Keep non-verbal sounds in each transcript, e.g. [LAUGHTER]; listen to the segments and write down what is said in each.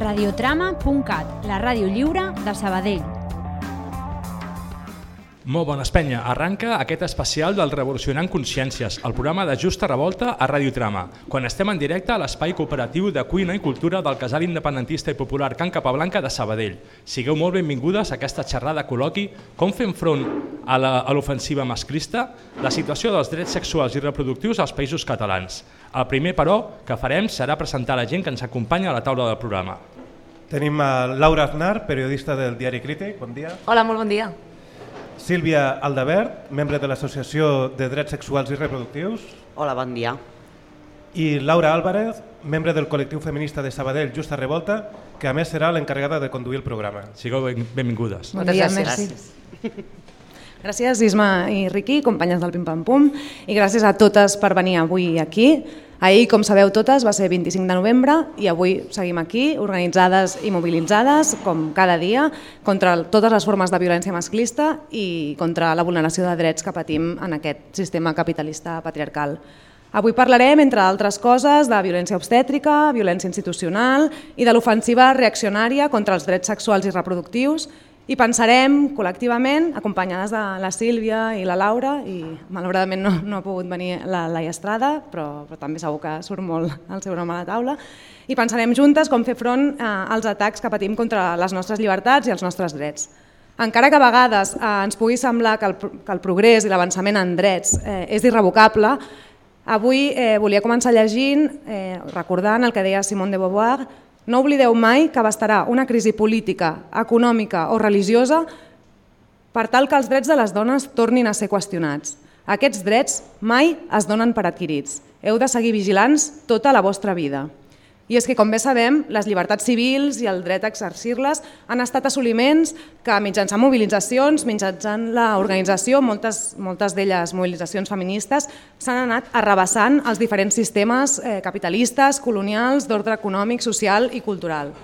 radiotrama.cat, la ràdio lliure de Sabadell. Molt bones, penya. Arranca aquest especial del Revolucionant Consciències, el programa de Justa Revolta a Radio Trama, quan estem en directe a l'espai cooperatiu de cuina i cultura del casal independentista i popular Can Capablanca de Sabadell. Sigueu molt benvingudes a aquesta xerrada col·loqui com fem front a l'ofensiva masclista, la situació dels drets sexuals i reproductius als països catalans. El primer, però, que farem serà presentar la gent que ens acompanya a la taula del programa. Tenim a Laura Aznar, periodista del diari Crític, bon dia. Hola, molt bon dia. Sílvia Aldabert, membre de l'Associació de Drets Sexuals i Reproductius. Hola, bon dia. I Laura Álvarez, membre del col·lectiu feminista de Sabadell Justa Revolta, que a més serà l'encarregada de conduir el programa. Sigueu ben- benvingudes. Moltes gràcies. merci. Gràcies Isma i Riqui, companyes del Pim Pam Pum, i gràcies a totes per venir avui aquí. Ahir, com sabeu totes, va ser 25 de novembre i avui seguim aquí, organitzades i mobilitzades, com cada dia, contra totes les formes de violència masclista i contra la vulneració de drets que patim en aquest sistema capitalista patriarcal. Avui parlarem, entre altres coses, de violència obstètrica, violència institucional i de l'ofensiva reaccionària contra els drets sexuals i reproductius i pensarem col·lectivament, acompanyades de la Sílvia i la Laura, i malauradament no, no ha pogut venir la Laia Estrada, però, però també segur que surt molt el seu nom a la taula, i pensarem juntes com fer front eh, als atacs que patim contra les nostres llibertats i els nostres drets. Encara que a vegades eh, ens pugui semblar que el, que el progrés i l'avançament en drets eh, és irrevocable, avui eh, volia començar llegint, eh, recordant el que deia Simone de Beauvoir, no oblideu mai que bastarà una crisi política, econòmica o religiosa per tal que els drets de les dones tornin a ser qüestionats. Aquests drets mai es donen per adquirits. Heu de seguir vigilants tota la vostra vida. I és que, com bé sabem, les llibertats civils i el dret a exercir-les han estat assoliments que mitjançant mobilitzacions, mitjançant l'organització, moltes, moltes d'elles mobilitzacions feministes, s'han anat arrabassant els diferents sistemes eh, capitalistes, colonials, d'ordre econòmic, social i cultural.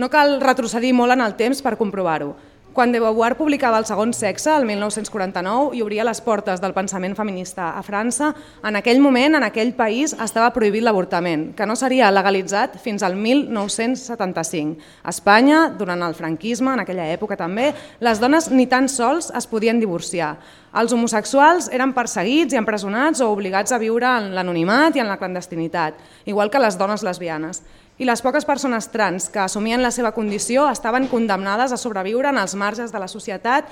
No cal retrocedir molt en el temps per comprovar-ho. Quan de Beauvoir publicava El segon sexe, el 1949, i obria les portes del pensament feminista a França, en aquell moment, en aquell país, estava prohibit l'avortament, que no seria legalitzat fins al 1975. A Espanya, durant el franquisme, en aquella època també, les dones ni tan sols es podien divorciar. Els homosexuals eren perseguits i empresonats o obligats a viure en l'anonimat i en la clandestinitat, igual que les dones lesbianes i les poques persones trans que assumien la seva condició estaven condemnades a sobreviure en els marges de la societat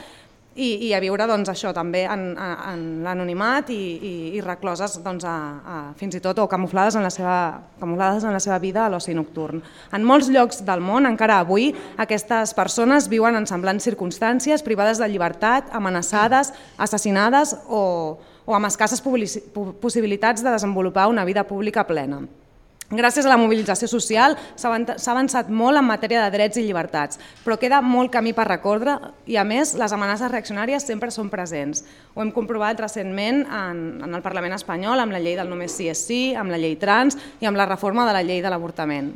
i, i a viure doncs, això també en, en, l'anonimat i, i, i recloses doncs, a, a, fins i tot o camuflades en la seva, camuflades en la seva vida a l'oci nocturn. En molts llocs del món, encara avui, aquestes persones viuen en semblants circumstàncies, privades de llibertat, amenaçades, assassinades o, o amb escasses possibilitats de desenvolupar una vida pública plena. Gràcies a la mobilització social s'ha avan- s'ha avançat molt en matèria de drets i llibertats, però queda molt camí per recordre i, a més, les amenaces reaccionàries sempre són presents. Ho hem comprovat recentment en, en el Parlament espanyol amb la llei del només sí és sí, amb la llei trans i amb la reforma de la llei de l'avortament.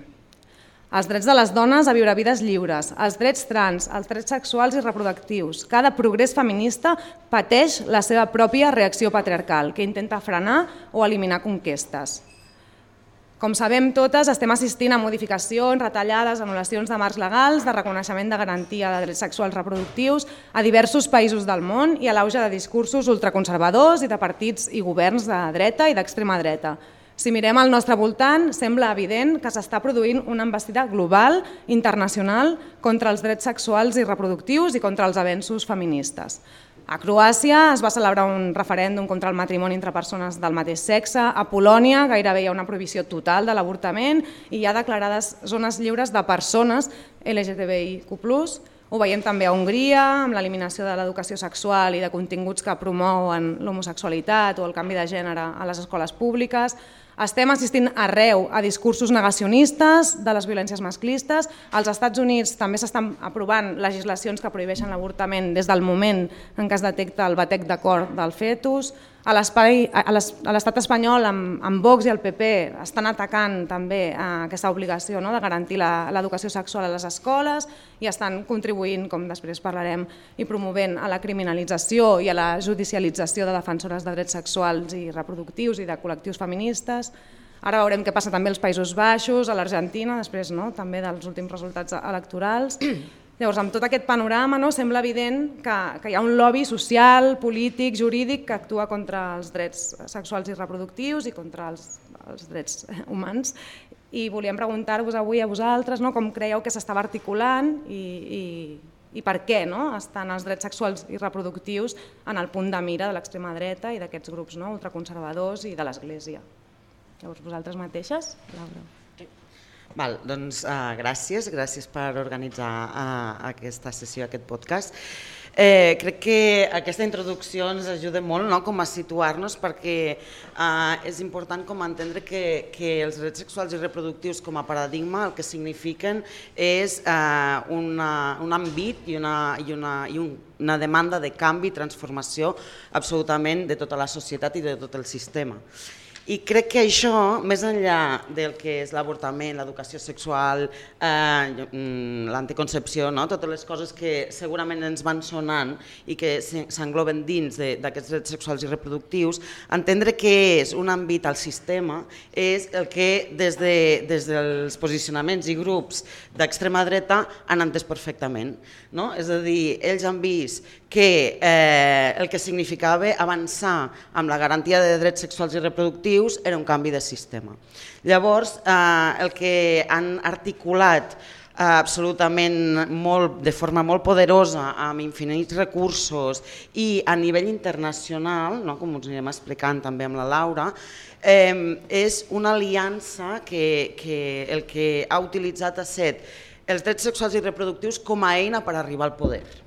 Els drets de les dones a viure vides lliures, els drets trans, els drets sexuals i reproductius. Cada progrés feminista pateix la seva pròpia reacció patriarcal, que intenta frenar o eliminar conquestes. Com sabem totes, estem assistint a modificacions, retallades, anul·lacions de marcs legals, de reconeixement de garantia de drets sexuals reproductius a diversos països del món i a l'auge de discursos ultraconservadors i de partits i governs de dreta i d'extrema dreta. Si mirem al nostre voltant, sembla evident que s'està produint una embestida global, internacional, contra els drets sexuals i reproductius i contra els avenços feministes. A Croàcia es va celebrar un referèndum contra el matrimoni entre persones del mateix sexe. A Polònia gairebé hi ha una prohibició total de l'avortament i hi ha declarades zones lliures de persones LGTBIQ+. Ho veiem també a Hongria, amb l'eliminació de l'educació sexual i de continguts que promouen l'homosexualitat o el canvi de gènere a les escoles públiques. Estem assistint arreu a discursos negacionistes de les violències masclistes. Als Estats Units també s'estan aprovant legislacions que prohibeixen l'avortament des del moment en què es detecta el batec de cor del fetus. A l'estat espanyol, amb, amb Vox i el PP, estan atacant també eh, aquesta obligació no? de garantir l'educació sexual a les escoles i estan contribuint, com després parlarem, i promovent a la criminalització i a la judicialització de defensores de drets sexuals i reproductius i de col·lectius feministes. Ara veurem què passa també als Països Baixos, a l'Argentina, després no? també dels últims resultats electorals. Llavors, amb tot aquest panorama, no, sembla evident que, que hi ha un lobby social, polític, jurídic que actua contra els drets sexuals i reproductius i contra els, els drets humans. I volíem preguntar-vos avui a vosaltres no, com creieu que s'estava articulant i, i, i per què no, estan els drets sexuals i reproductius en el punt de mira de l'extrema dreta i d'aquests grups no, ultraconservadors i de l'Església. Llavors, vosaltres mateixes, Laura. Val, doncs uh, gràcies, gràcies per organitzar uh, aquesta sessió, aquest podcast. Eh, crec que aquesta introducció ens ajuda molt no? com a situar-nos perquè eh, és important com entendre que, que els drets sexuals i reproductius com a paradigma el que signifiquen és eh, una, un àmbit i, una, i, una, i un, una demanda de canvi i transformació absolutament de tota la societat i de tot el sistema. I crec que això, més enllà del que és l'avortament, l'educació sexual, eh, mm, l'anticoncepció, no? totes les coses que segurament ens van sonant i que s'engloben dins d'aquests drets sexuals i reproductius, entendre que és un àmbit al sistema és el que des, de, des dels posicionaments i grups d'extrema dreta han entès perfectament. No? És a dir, ells han vist que eh, el que significava avançar amb la garantia de drets sexuals i reproductius era un canvi de sistema. Llavors, eh, el que han articulat eh, absolutament molt, de forma molt poderosa, amb infinits recursos i a nivell internacional, no, com us anirem explicant també amb la Laura, eh, és una aliança que, que el que ha utilitzat ha set els drets sexuals i reproductius com a eina per arribar al poder.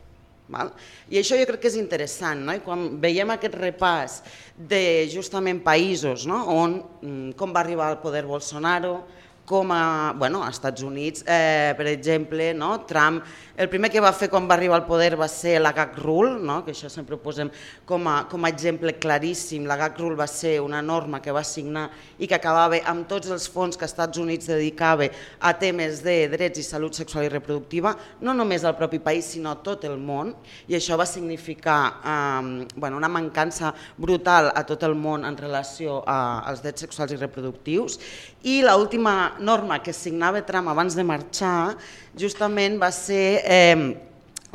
Val? I això jo crec que és interessant, no? I quan veiem aquest repàs de justament països no? on, mm, com va arribar al poder Bolsonaro, com a, bueno, als Estats Units, eh, per exemple, no? Trump, el primer que va fer quan va arribar al poder va ser la gag rule, no? que això sempre ho posem com a, com a exemple claríssim. La gag rule va ser una norma que va signar i que acabava amb tots els fons que els Estats Units dedicava a temes de drets i salut sexual i reproductiva, no només al propi país, sinó a tot el món, i això va significar eh, bueno, una mancança brutal a tot el món en relació a, als drets sexuals i reproductius, i l'última norma que signava Trump abans de marxar justament va ser eh,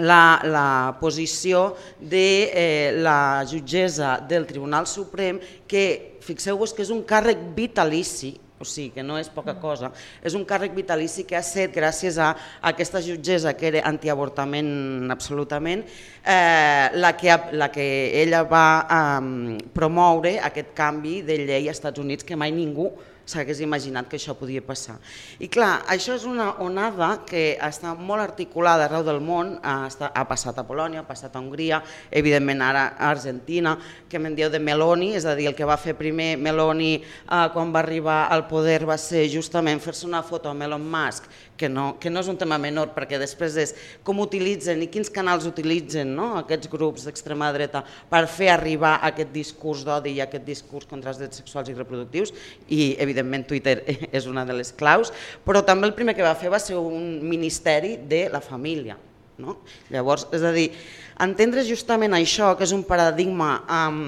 la, la posició de eh, la jutgessa del Tribunal Suprem que, fixeu-vos que és un càrrec vitalici, o sigui que no és poca cosa, és un càrrec vitalici que ha set gràcies a, a aquesta jutgessa que era antiavortament absolutament, eh, la, que, la que ella va eh, promoure aquest canvi de llei als Estats Units que mai ningú s'hagués imaginat que això podia passar. I clar, això és una onada que està molt articulada arreu del món, ha, ha passat a Polònia, ha passat a Hongria, evidentment ara a Argentina, que me'n dieu de Meloni, és a dir, el que va fer primer Meloni eh, quan va arribar al poder va ser justament fer-se una foto amb Elon Musk que no, que no és un tema menor, perquè després és com utilitzen i quins canals utilitzen no? aquests grups d'extrema dreta per fer arribar aquest discurs d'odi i aquest discurs contra els drets sexuals i reproductius, i evidentment Twitter [LAUGHS] és una de les claus, però també el primer que va fer va ser un ministeri de la família. No? Llavors, és a dir, entendre justament això, que és un paradigma um,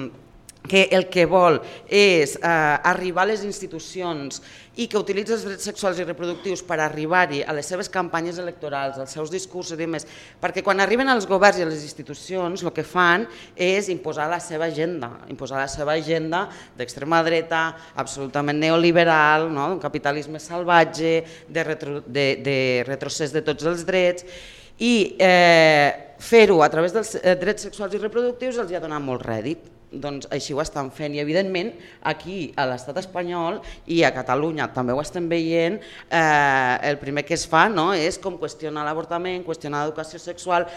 que el que vol és eh, arribar a les institucions i que utilitza els drets sexuals i reproductius per arribar-hi a les seves campanyes electorals, als seus discursos i més, perquè quan arriben als governs i a les institucions el que fan és imposar la seva agenda, imposar la seva agenda d'extrema dreta, absolutament neoliberal, no? un capitalisme salvatge, de, retro, de, de retrocés de tots els drets, i eh, fer-ho a través dels eh, drets sexuals i reproductius els ha donat molt rèdit doncs així ho estan fent i evidentment aquí a l'estat espanyol i a Catalunya també ho estem veient, eh, el primer que es fa no, és com qüestionar l'avortament, qüestionar l'educació sexual,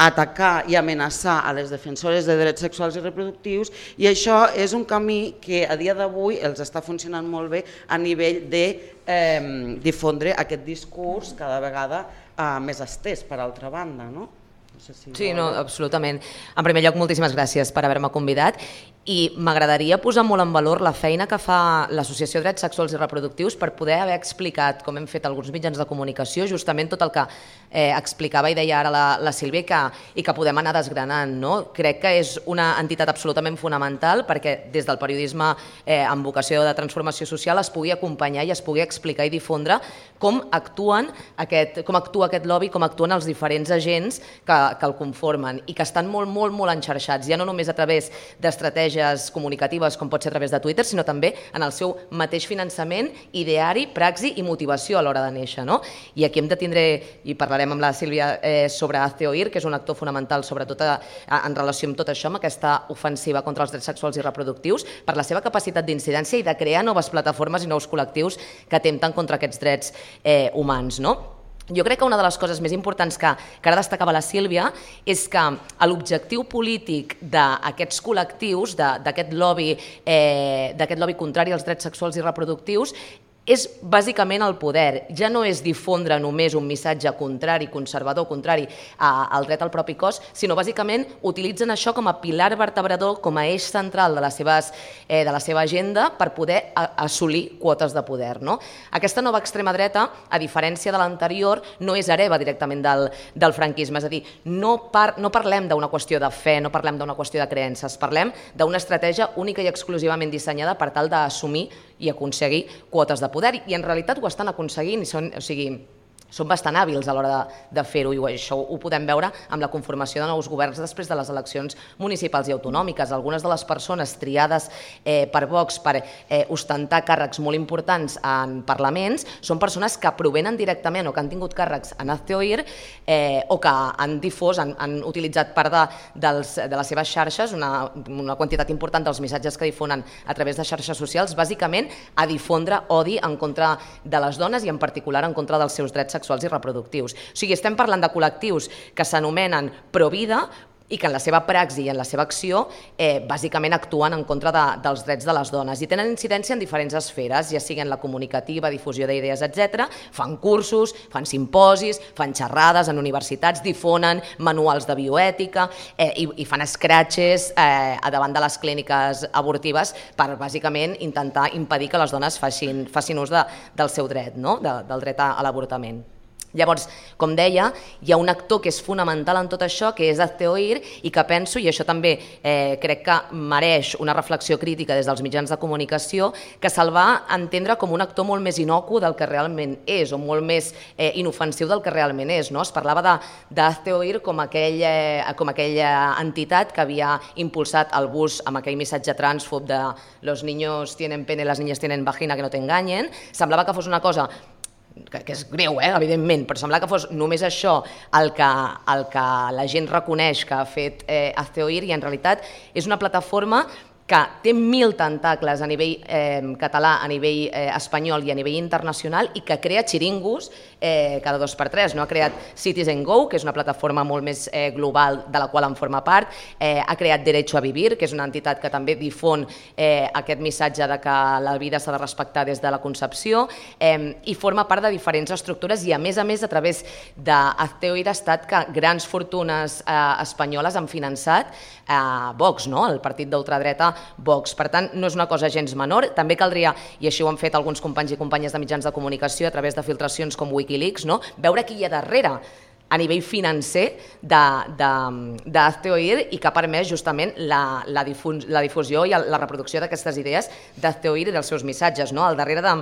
atacar i amenaçar a les defensores de drets sexuals i reproductius i això és un camí que a dia d'avui els està funcionant molt bé a nivell de eh, difondre aquest discurs cada vegada eh, més estès per altra banda. No? Sé si sí, no, absolutament. En primer lloc, moltíssimes gràcies per haver-me convidat i m'agradaria posar molt en valor la feina que fa l'Associació Drets Sexuals i Reproductius per poder haver explicat, com hem fet alguns mitjans de comunicació, justament tot el que eh, explicava i deia ara la, la Sílvia que, i que podem anar desgranant. No? Crec que és una entitat absolutament fonamental perquè des del periodisme eh, amb vocació de transformació social es pugui acompanyar i es pugui explicar i difondre com actuen aquest, com actua aquest lobby, com actuen els diferents agents que, que el conformen i que estan molt, molt, molt enxarxats, ja no només a través d'estratègies estratègies comunicatives, com pot ser a través de Twitter, sinó també en el seu mateix finançament, ideari, praxi i motivació a l'hora de néixer. No? I aquí hem de tindre, i parlarem amb la Sílvia eh, sobre Azteoir, que és un actor fonamental sobretot a, a, en relació amb tot això, amb aquesta ofensiva contra els drets sexuals i reproductius, per la seva capacitat d'incidència i de crear noves plataformes i nous col·lectius que atempten contra aquests drets eh, humans. No? Jo crec que una de les coses més importants que, que ara destacava la Sílvia és que l'objectiu polític d'aquests col·lectius, d'aquest lobby, eh, lobby contrari als drets sexuals i reproductius, és bàsicament el poder. Ja no és difondre només un missatge contrari, conservador, contrari al dret al propi cos, sinó bàsicament utilitzen això com a pilar vertebrador, com a eix central de, les seves, eh, de la seva agenda per poder assolir quotes de poder. No? Aquesta nova extrema dreta, a diferència de l'anterior, no és hereva directament del, del franquisme, és a dir, no, par, no parlem d'una qüestió de fe, no parlem d'una qüestió de creences, parlem d'una estratègia única i exclusivament dissenyada per tal d'assumir i aconseguir quotes de poder i en realitat ho estan aconseguint, i són, o sigui, són bastant hàbils a l'hora de, de fer-ho i això ho podem veure amb la conformació de nous governs després de les eleccions municipals i autonòmiques. Algunes de les persones triades eh, per Vox per eh, ostentar càrrecs molt importants en parlaments són persones que provenen directament o que han tingut càrrecs en Azteoir eh, o que han difós, han, han utilitzat part de, dels, de les seves xarxes, una, una quantitat important dels missatges que difonen a través de xarxes socials, bàsicament a difondre odi en contra de les dones i en particular en contra dels seus drets sexuals i reproductius. O sigui, estem parlant de col·lectius que s'anomenen Provida, i que en la seva praxi i en la seva acció eh, bàsicament actuen en contra de, dels drets de les dones i tenen incidència en diferents esferes, ja siguin la comunicativa, difusió d'idees, etc. Fan cursos, fan simposis, fan xerrades en universitats, difonen manuals de bioètica eh, i, i fan escratxes eh, a davant de les clíniques abortives per bàsicament intentar impedir que les dones facin, facin ús de, del seu dret, no? de, del dret a, a l'avortament. Llavors, com deia, hi ha un actor que és fonamental en tot això, que és Azteoir, i que penso, i això també eh, crec que mereix una reflexió crítica des dels mitjans de comunicació, que se'l va entendre com un actor molt més inocu del que realment és, o molt més eh, inofensiu del que realment és. No? Es parlava d'Azteoir com, aquell, eh, com aquella entitat que havia impulsat el bus amb aquell missatge transfob de los niños tienen pene, las niñas tienen vagina, que no t'enganyen. Semblava que fos una cosa que, que és greu, eh, evidentment, però sembla que fos només això el que, el que la gent reconeix que ha fet eh, Azteoir i en realitat és una plataforma que té mil tentacles a nivell eh, català, a nivell eh, espanyol i a nivell internacional i que crea xiringos eh, cada dos per tres. No? Ha creat Citizen Go, que és una plataforma molt més eh, global de la qual en forma part, eh, ha creat Derecho a Vivir, que és una entitat que també difon eh, aquest missatge de que la vida s'ha de respectar des de la concepció eh, i forma part de diferents estructures i a més a més a través d'Azteo ha estat que grans fortunes eh, espanyoles han finançat eh, Vox, no? el partit d'ultradreta Vox. Per tant, no és una cosa gens menor. També caldria, i així ho han fet alguns companys i companyes de mitjans de comunicació a través de filtracions com Wikileaks, no? veure qui hi ha darrere a nivell financer d'Azteoir i que ha permès justament la, la, difus, la difusió i la reproducció d'aquestes idees d'Azteoir i dels seus missatges. No? Al darrere de,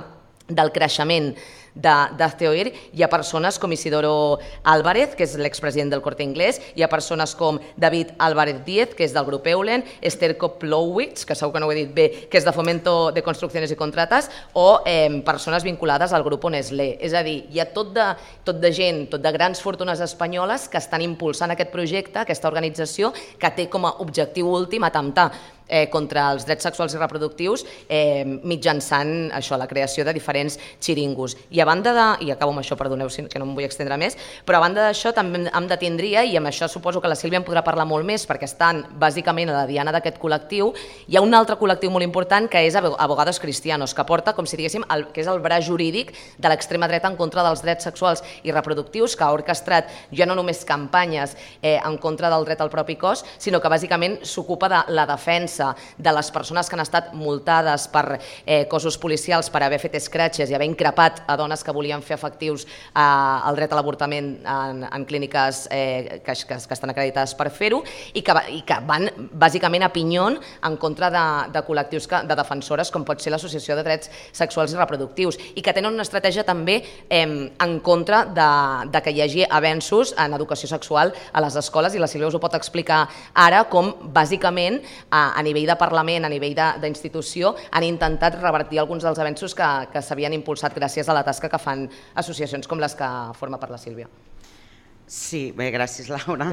del creixement d'Azteoir. Hi ha persones com Isidoro Álvarez, que és l'expresident del Corte Inglés, hi ha persones com David Álvarez Díez, que és del grup Eulen, Esther Koplowitz, que segur que no ho he dit bé, que és de Fomento de Construcciones i Contrates, o eh, persones vinculades al grup Nestlé. És a dir, hi ha tot de, tot de gent, tot de grans fortunes espanyoles que estan impulsant aquest projecte, aquesta organització, que té com a objectiu últim atemptar eh, contra els drets sexuals i reproductius eh, mitjançant això, la creació de diferents xiringos. I a banda de, i acabo amb això, perdoneu que no em vull extendre més, però a banda d'això també em de tindria, i amb això suposo que la Sílvia en podrà parlar molt més, perquè estan bàsicament a la diana d'aquest col·lectiu, hi ha un altre col·lectiu molt important que és Abogados Cristianos, que porta, com si diguéssim, el, que és el braç jurídic de l'extrema dreta en contra dels drets sexuals i reproductius, que ha orquestrat ja no només campanyes eh, en contra del dret al propi cos, sinó que bàsicament s'ocupa de la defensa de les persones que han estat multades per eh, cossos policials per haver fet escratxes i haver increpat a dones que volien fer efectius eh, el dret a l'avortament en, en clíniques eh, que, que, que estan acreditades per fer-ho i, que, i que van bàsicament a pinyon en contra de, de col·lectius que, de defensores com pot ser l'Associació de Drets Sexuals i Reproductius i que tenen una estratègia també eh, en contra de, de que hi hagi avenços en educació sexual a les escoles i la Sílvia us ho pot explicar ara com bàsicament a, a nivell de Parlament, a nivell d'institució han intentat revertir alguns dels avenços que, que s'havien impulsat gràcies a la tasca que fan associacions com les que forma per la Sílvia. Sí, bé, gràcies Laura.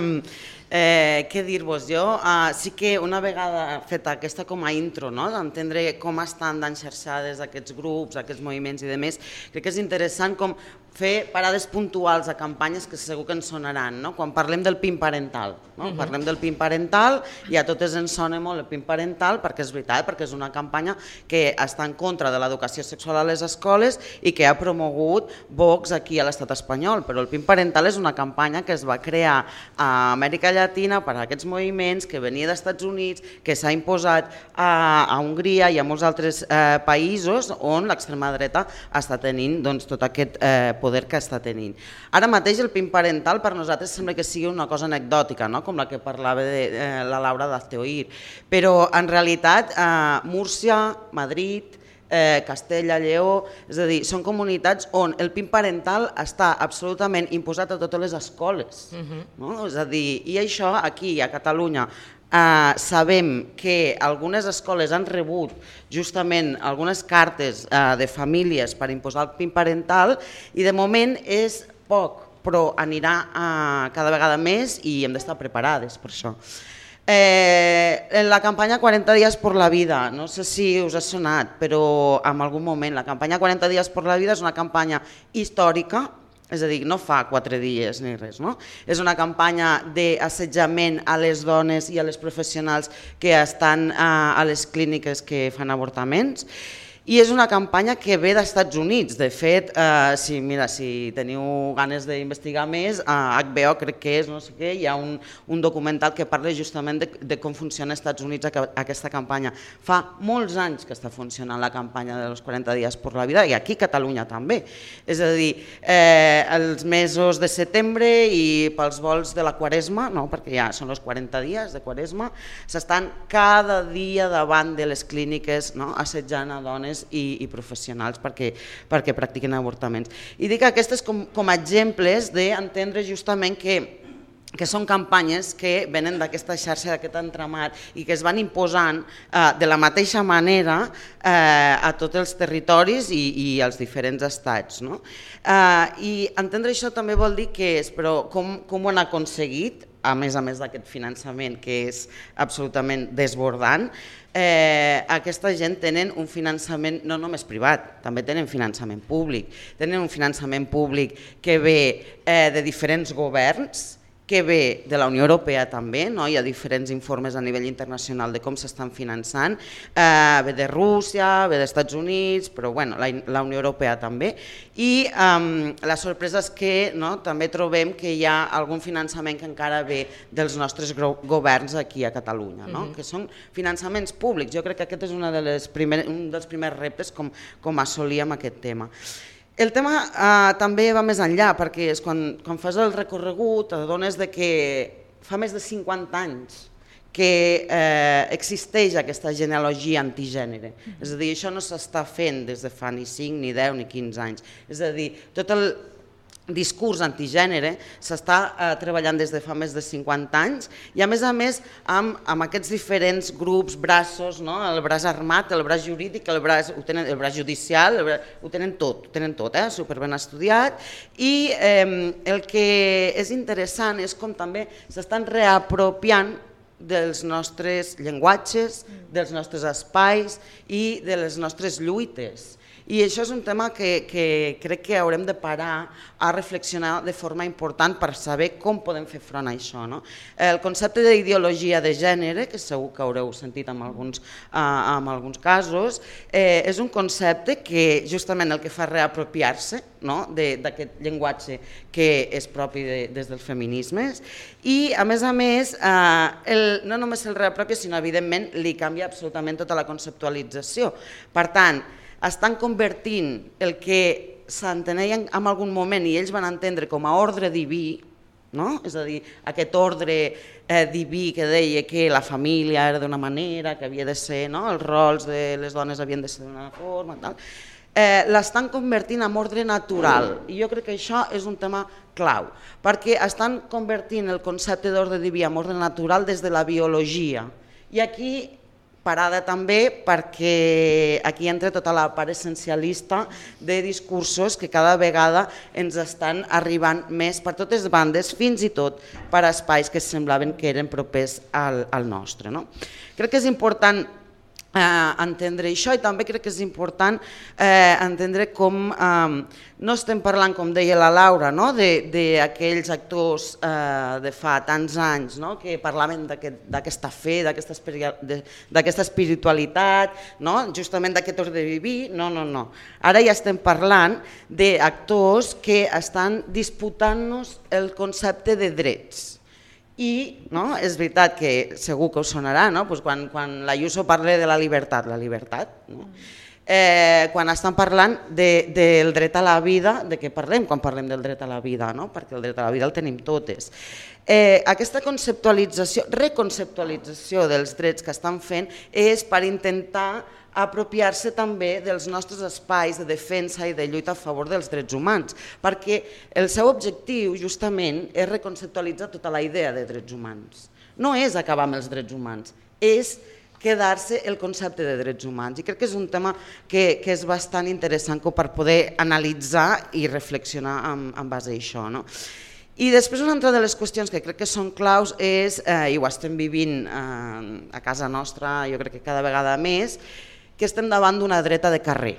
[LAUGHS] eh, què dir-vos? Jo uh, sí que una vegada feta aquesta com a intro, no? d'entendre com estan d'enxerxades aquests grups, aquests moviments i demés, crec que és interessant com fer parades puntuals a campanyes que segur que ens sonaran. No? Quan parlem del PIN parental, no? Uh -huh. parlem del PIN parental i a totes ens sona molt el PIN parental perquè és veritat, perquè és una campanya que està en contra de l'educació sexual a les escoles i que ha promogut Vox aquí a l'estat espanyol, però el PIN parental és una campanya que es va crear a Amèrica Llatina per a aquests moviments, que venia dels Estats Units, que s'ha imposat a, a Hongria i a molts altres eh, països on l'extrema dreta està tenint doncs, tot aquest eh, poder que està tenint. Ara mateix el PIN parental per nosaltres sembla que sigui una cosa anecdòtica, no? com la que parlava de eh, la Laura d'Azteoir, però en realitat eh, Múrcia, Madrid, eh, Castella, Lleó, és a dir, són comunitats on el PIN parental està absolutament imposat a totes les escoles. Uh -huh. no? És a dir, i això aquí a Catalunya Uh, sabem que algunes escoles han rebut justament algunes cartes uh, de famílies per imposar el PIN parental i de moment és poc, però anirà uh, cada vegada més i hem d'estar preparades per això. Eh, en la campanya 40 dies per la vida, no sé si us ha sonat, però en algun moment la campanya 40 dies per la vida és una campanya històrica és a dir, no fa quatre dies ni res. No? És una campanya d'assetjament a les dones i a les professionals que estan a, a les clíniques que fan avortaments i és una campanya que ve dels Estats Units. De fet, eh, si, mira, si teniu ganes d'investigar més, a HBO crec que és, no sé què, hi ha un, un documental que parla justament de, de com funciona als Estats Units aquesta campanya. Fa molts anys que està funcionant la campanya de los 40 dies per la vida i aquí a Catalunya també. És a dir, eh, els mesos de setembre i pels vols de la Quaresma, no, perquè ja són els 40 dies de Quaresma, s'estan cada dia davant de les clíniques no, assetjant a dones dones i, i professionals perquè, perquè practiquen avortaments. I dic aquestes com, com a exemples d'entendre justament que que són campanyes que venen d'aquesta xarxa, d'aquest entramat i que es van imposant eh, de la mateixa manera eh, a tots els territoris i, i als diferents estats. No? Eh, I entendre això també vol dir que és, però com, com ho han aconseguit, a més a més d'aquest finançament que és absolutament desbordant, eh, aquesta gent tenen un finançament no només privat, també tenen finançament públic. Tenen un finançament públic que ve eh, de diferents governs, que ve de la Unió Europea també, no? hi ha diferents informes a nivell internacional de com s'estan finançant, eh, ve de Rússia, ve dels Estats Units, però bueno, la, la Unió Europea també, i eh, la sorpresa és que no, també trobem que hi ha algun finançament que encara ve dels nostres governs aquí a Catalunya, no? Uh -huh. que són finançaments públics. Jo crec que aquest és una de les primer, un dels primers reptes com, com assolir amb aquest tema. El tema eh, també va més enllà, perquè és quan, quan fas el recorregut adones de que fa més de 50 anys que eh, existeix aquesta genealogia antigènere. Mm -hmm. És a dir, això no s'està fent des de fa ni 5, ni 10, ni 15 anys. És a dir, tot el, discurs antigènere s'està eh, treballant des de fa més de 50 anys i a més a més amb, amb aquests diferents grups, braços, no? el braç armat, el braç jurídic, el braç, ho tenen, el braç judicial, el braç, ho tenen tot, ho tenen tot, eh? superben estudiat i eh, el que és interessant és com també s'estan reapropiant dels nostres llenguatges, dels nostres espais i de les nostres lluites I això és un tema que, que crec que haurem de parar a reflexionar de forma important per saber com podem fer front a això. No? El concepte d'ideologia de gènere, que segur que haureu sentit en alguns, eh, en alguns casos, eh, és un concepte que justament el que fa reapropiar-se no? d'aquest llenguatge que és propi de, des dels feminismes i a més a més eh, el, no només el reapropia sinó evidentment li canvia absolutament tota la conceptualització. Per tant, estan convertint el que s'enteneien en algun moment i ells van entendre com a ordre diví, no? és a dir, aquest ordre eh, diví que deia que la família era d'una manera, que havia de ser, no? els rols de les dones havien de ser d'una forma, tal, eh, l'estan convertint en ordre natural i jo crec que això és un tema clau, perquè estan convertint el concepte d'ordre diví en ordre natural des de la biologia i aquí parada també perquè aquí entra tota la part essencialista de discursos que cada vegada ens estan arribant més per totes bandes, fins i tot per espais que semblaven que eren propers al, al nostre. No? Crec que és important eh, entendre això i també crec que és important eh, entendre com eh, no estem parlant, com deia la Laura, no? d'aquells actors eh, de fa tants anys no? que parlaven d'aquesta fe, d'aquesta espiritualitat, no? justament d'aquest ordre de viví, no, no, no. Ara ja estem parlant d'actors que estan disputant-nos el concepte de drets i no, és veritat que segur que us sonarà, no? pues quan, quan la Ayuso parla de la llibertat, la llibertat, no? eh, quan estan parlant de, del dret a la vida, de què parlem quan parlem del dret a la vida, no? perquè el dret a la vida el tenim totes. Eh, aquesta conceptualització, reconceptualització dels drets que estan fent és per intentar apropiar-se també dels nostres espais de defensa i de lluita a favor dels drets humans, perquè el seu objectiu justament és reconceptualitzar tota la idea de drets humans. No és acabar amb els drets humans, és quedar-se el concepte de drets humans. I crec que és un tema que, que és bastant interessant per poder analitzar i reflexionar en, en base a això. No? I després una altra de les qüestions que crec que són claus és, eh, i ho estem vivint eh, a casa nostra, jo crec que cada vegada més, que estem davant d'una dreta de carrer.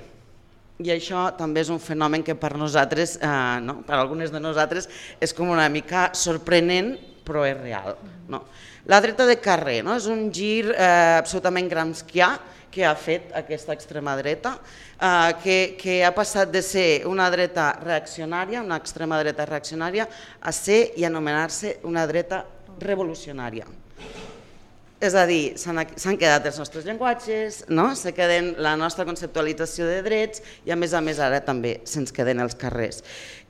I això també és un fenomen que per nosaltres, eh, no? per algunes de nosaltres, és com una mica sorprenent, però és real. No? La dreta de carrer no? és un gir eh, absolutament gramsquià que ha fet aquesta extrema dreta, eh, que, que ha passat de ser una dreta reaccionària, una extrema dreta reaccionària, a ser i anomenar-se una dreta revolucionària. És a dir, s'han quedat els nostres llenguatges, no? se queden la nostra conceptualització de drets i a més a més ara també se'ns queden els carrers.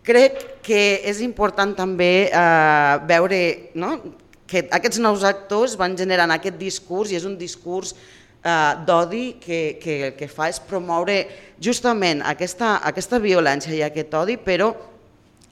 Crec que és important també eh, veure no? que aquests nous actors van generant aquest discurs i és un discurs eh, d'odi que, que el que fa és promoure justament aquesta, aquesta violència i aquest odi, però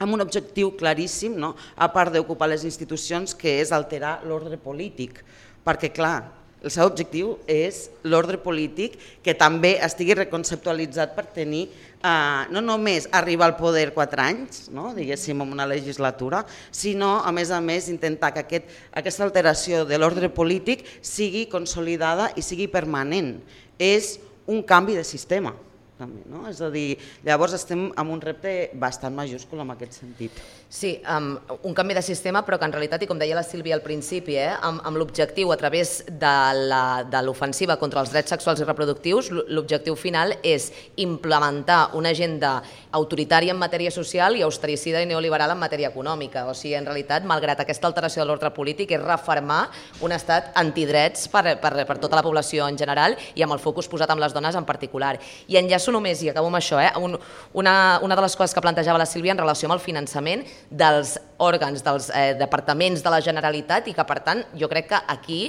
amb un objectiu claríssim, no? a part d'ocupar les institucions, que és alterar l'ordre polític perquè clar, el seu objectiu és l'ordre polític que també estigui reconceptualitzat per tenir eh, no només arribar al poder quatre anys, no, diguéssim, en una legislatura, sinó, a més a més, intentar que aquest, aquesta alteració de l'ordre polític sigui consolidada i sigui permanent. És un canvi de sistema. També, no? És a dir, llavors estem en un repte bastant majúscul en aquest sentit. Sí, um, un canvi de sistema, però que en realitat, i com deia la Sílvia al principi, eh, amb, amb l'objectiu a través de l'ofensiva contra els drets sexuals i reproductius, l'objectiu final és implementar una agenda autoritària en matèria social i austericida i neoliberal en matèria econòmica. O sigui, en realitat, malgrat aquesta alteració de l'ordre polític, és refermar un estat antidrets per, per, per tota la població en general i amb el focus posat en les dones en particular. I enllaço només, i acabo amb això, eh, un, una, una de les coses que plantejava la Sílvia en relació amb el finançament dels òrgans, dels eh, departaments de la Generalitat i que, per tant, jo crec que aquí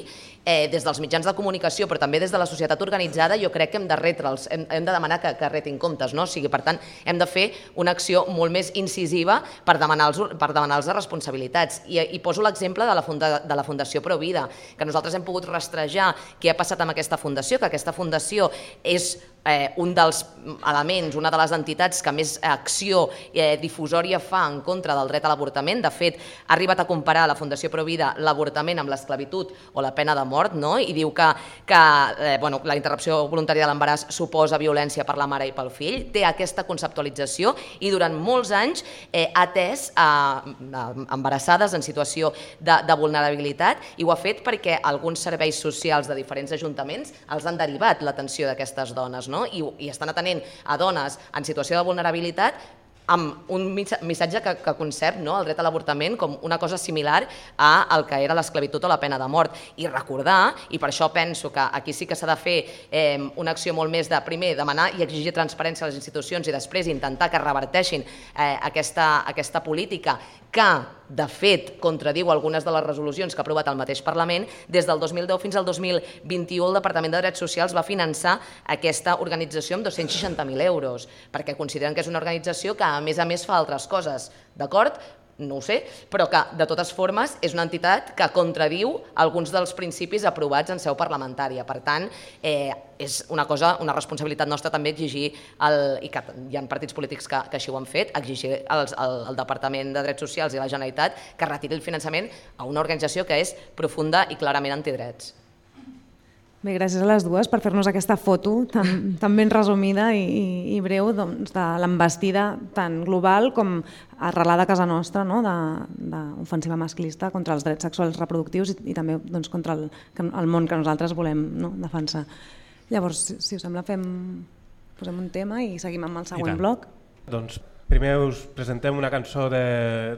eh, des dels mitjans de comunicació, però també des de la societat organitzada, jo crec que hem de retre'ls, hem, hem de demanar que, que retin comptes, no? O sigui, per tant, hem de fer una acció molt més incisiva per demanar-los per demanar les responsabilitats. I, i poso l'exemple de, la funda, de la Fundació Provida, que nosaltres hem pogut rastrejar què ha passat amb aquesta fundació, que aquesta fundació és eh, un dels elements, una de les entitats que més acció eh, difusòria fa en contra del dret a l'avortament. De fet, ha arribat a comparar la Fundació Provida l'avortament amb l'esclavitud o la pena de mort mort no? i diu que, que eh, bueno, la interrupció voluntària de l'embaràs suposa violència per la mare i pel fill, té aquesta conceptualització i durant molts anys eh, ha atès a, a embarassades en situació de, de vulnerabilitat i ho ha fet perquè alguns serveis socials de diferents ajuntaments els han derivat l'atenció d'aquestes dones no? I, i estan atenent a dones en situació de vulnerabilitat amb un missatge que, que concep no, el dret a l'avortament com una cosa similar a el que era l'esclavitud o la pena de mort. I recordar, i per això penso que aquí sí que s'ha de fer eh, una acció molt més de primer demanar i exigir transparència a les institucions i després intentar que reverteixin eh, aquesta, aquesta política que, de fet, contradiu algunes de les resolucions que ha aprovat el mateix Parlament, des del 2010 fins al 2021 el Departament de Drets Socials va finançar aquesta organització amb 260.000 euros, perquè consideren que és una organització que, a més a més, fa altres coses, d'acord? no ho sé, però que de totes formes és una entitat que contradiu alguns dels principis aprovats en seu parlamentària. Per tant, eh, és una cosa, una responsabilitat nostra també exigir, el, i que hi ha partits polítics que, que així ho han fet, exigir als, al, al Departament de Drets Socials i la Generalitat que retiri el finançament a una organització que és profunda i clarament antidrets. Bé, gràcies a les dues per fer-nos aquesta foto tan, tan ben resumida i, i, i breu doncs, de l'embestida tan global com arrelada a casa nostra no? d'ofensiva masclista contra els drets sexuals reproductius i, i també doncs, contra el, el món que nosaltres volem no? defensar. Llavors, si, si us sembla, fem, posem un tema i seguim amb el següent bloc. Doncs primer us presentem una cançó de,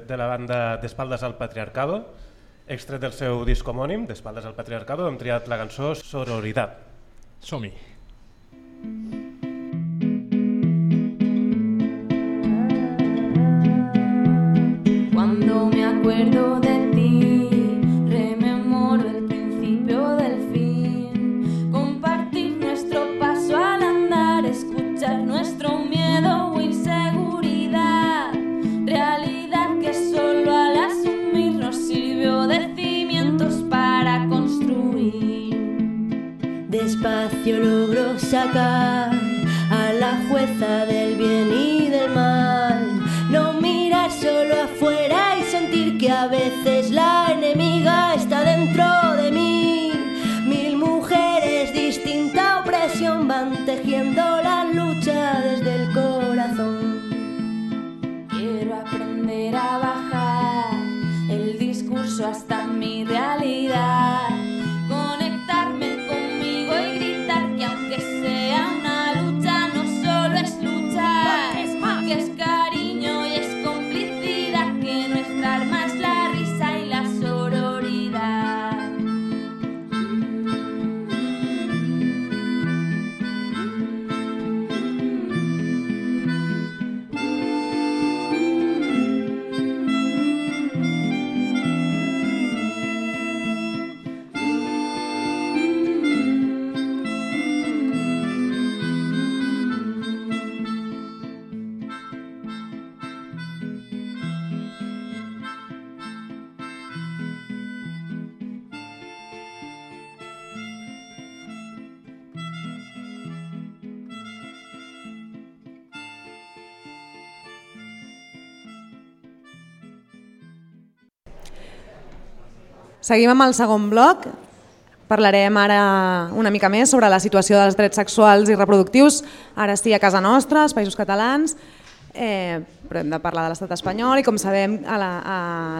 de la banda d'Espaldes al Patriarcado, Extret del seu disc homònim, d'Espaldes al Patriarcado, hem triat la cançó Sororidad. Som-hi. Cuando me acuerdo de ti, Logro sacar a la jueza del bien y del mal. No mirar solo afuera y sentir que a veces la enemiga Seguim amb el segon bloc. Parlarem ara una mica més sobre la situació dels drets sexuals i reproductius, ara sí a casa nostra, als Països Catalans, eh, però hem de parlar de l'estat espanyol i com sabem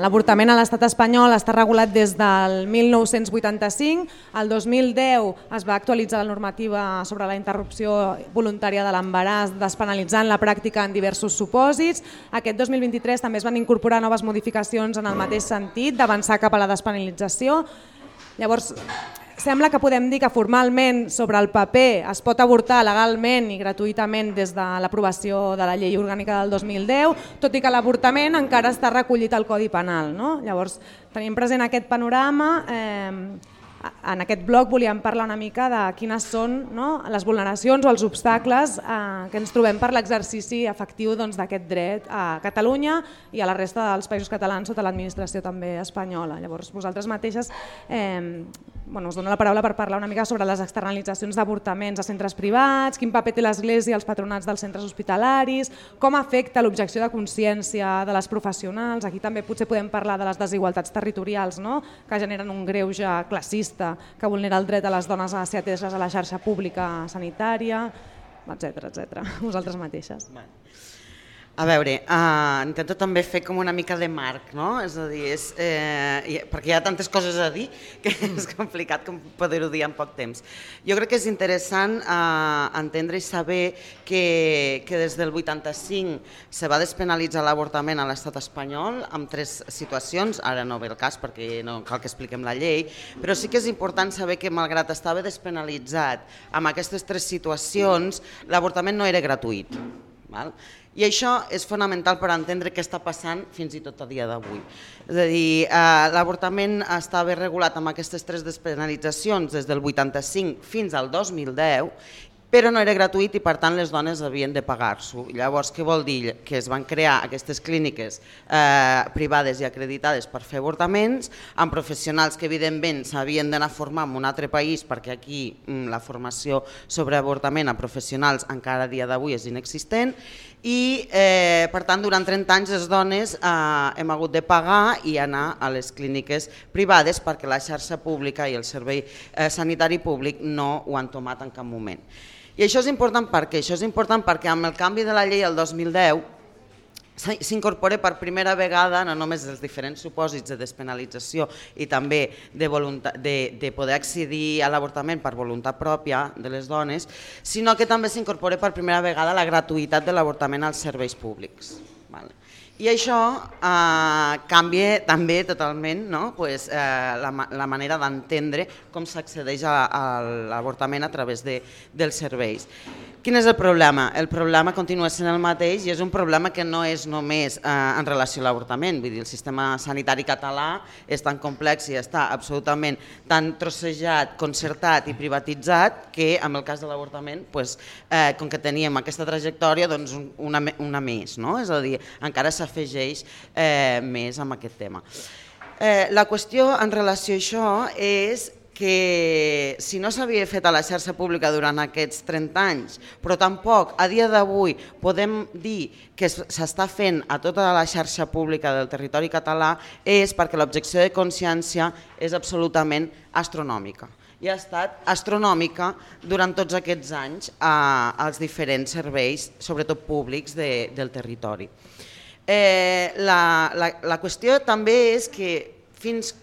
l'avortament a l'estat espanyol està regulat des del 1985, el 2010 es va actualitzar la normativa sobre la interrupció voluntària de l'embaràs despenalitzant la pràctica en diversos supòsits, aquest 2023 també es van incorporar noves modificacions en el mateix sentit d'avançar cap a la despenalització, Llavors, sembla que podem dir que formalment sobre el paper es pot avortar legalment i gratuïtament des de l'aprovació de la llei orgànica del 2010, tot i que l'avortament encara està recollit al Codi Penal. No? Llavors, tenim present aquest panorama, eh, en aquest bloc volíem parlar una mica de quines són no, les vulneracions o els obstacles eh, que ens trobem per l'exercici efectiu doncs, d'aquest dret a Catalunya i a la resta dels països catalans sota l'administració també espanyola. Llavors, vosaltres mateixes, eh, bueno, us dono la paraula per parlar una mica sobre les externalitzacions d'avortaments a centres privats, quin paper té l'Església i els patronats dels centres hospitalaris, com afecta l'objecció de consciència de les professionals, aquí també potser podem parlar de les desigualtats territorials no? que generen un greuge classista que vulnera el dret a les dones a ser ateses a la xarxa pública sanitària, etc etc. [LAUGHS] vosaltres mateixes. Vale. A veure, uh, intento també fer com una mica de marc, no? És a dir, és, eh, perquè hi ha tantes coses a dir que [LAUGHS] és complicat com poder-ho dir en poc temps. Jo crec que és interessant uh, entendre i saber que, que des del 85 se va despenalitzar l'avortament a l'estat espanyol amb tres situacions, ara no ve el cas perquè no cal que expliquem la llei, però sí que és important saber que malgrat estava despenalitzat amb aquestes tres situacions, l'avortament no era gratuït. Val? I això és fonamental per entendre què està passant fins i tot a dia d'avui. És a dir, eh, l'avortament estava regulat amb aquestes tres despenalitzacions des del 85 fins al 2010 però no era gratuït i per tant les dones havien de pagar-s'ho. Llavors, què vol dir? Que es van crear aquestes clíniques eh, privades i acreditades per fer avortaments, amb professionals que evidentment s'havien d'anar a formar en un altre país perquè aquí mm, la formació sobre avortament a professionals encara a dia d'avui és inexistent i eh, per tant durant 30 anys les dones eh, hem hagut de pagar i anar a les clíniques privades perquè la xarxa pública i el servei eh, sanitari públic no ho han tomat en cap moment. I això és important perquè això és important perquè amb el canvi de la llei el 2010 s'incorpora per primera vegada no només els diferents supòsits de despenalització i també de, voluntat, de, de poder accedir a l'avortament per voluntat pròpia de les dones, sinó que també s'incorpora per primera vegada la gratuïtat de l'avortament als serveis públics. Vale. I això eh, canvia també totalment no? pues, eh, la, la manera d'entendre com s'accedeix a, l'avortament a través de, dels serveis. Quin és el problema? El problema continua sent el mateix i és un problema que no és només eh, en relació a l'avortament. Vull dir, el sistema sanitari català és tan complex i està absolutament tan trossejat, concertat i privatitzat que en el cas de l'avortament, pues, eh, com que teníem aquesta trajectòria, doncs una, una més. No? És a dir, encara s'afegeix eh, més amb aquest tema. Eh, la qüestió en relació a això és que si no s'havia fet a la xarxa pública durant aquests 30 anys, però tampoc a dia d'avui podem dir que s'està fent a tota la xarxa pública del territori català, és perquè l'objecció de consciència és absolutament astronòmica i ha estat astronòmica durant tots aquests anys als diferents serveis, sobretot públics, de, del territori. Eh, la, la, la qüestió també és que fins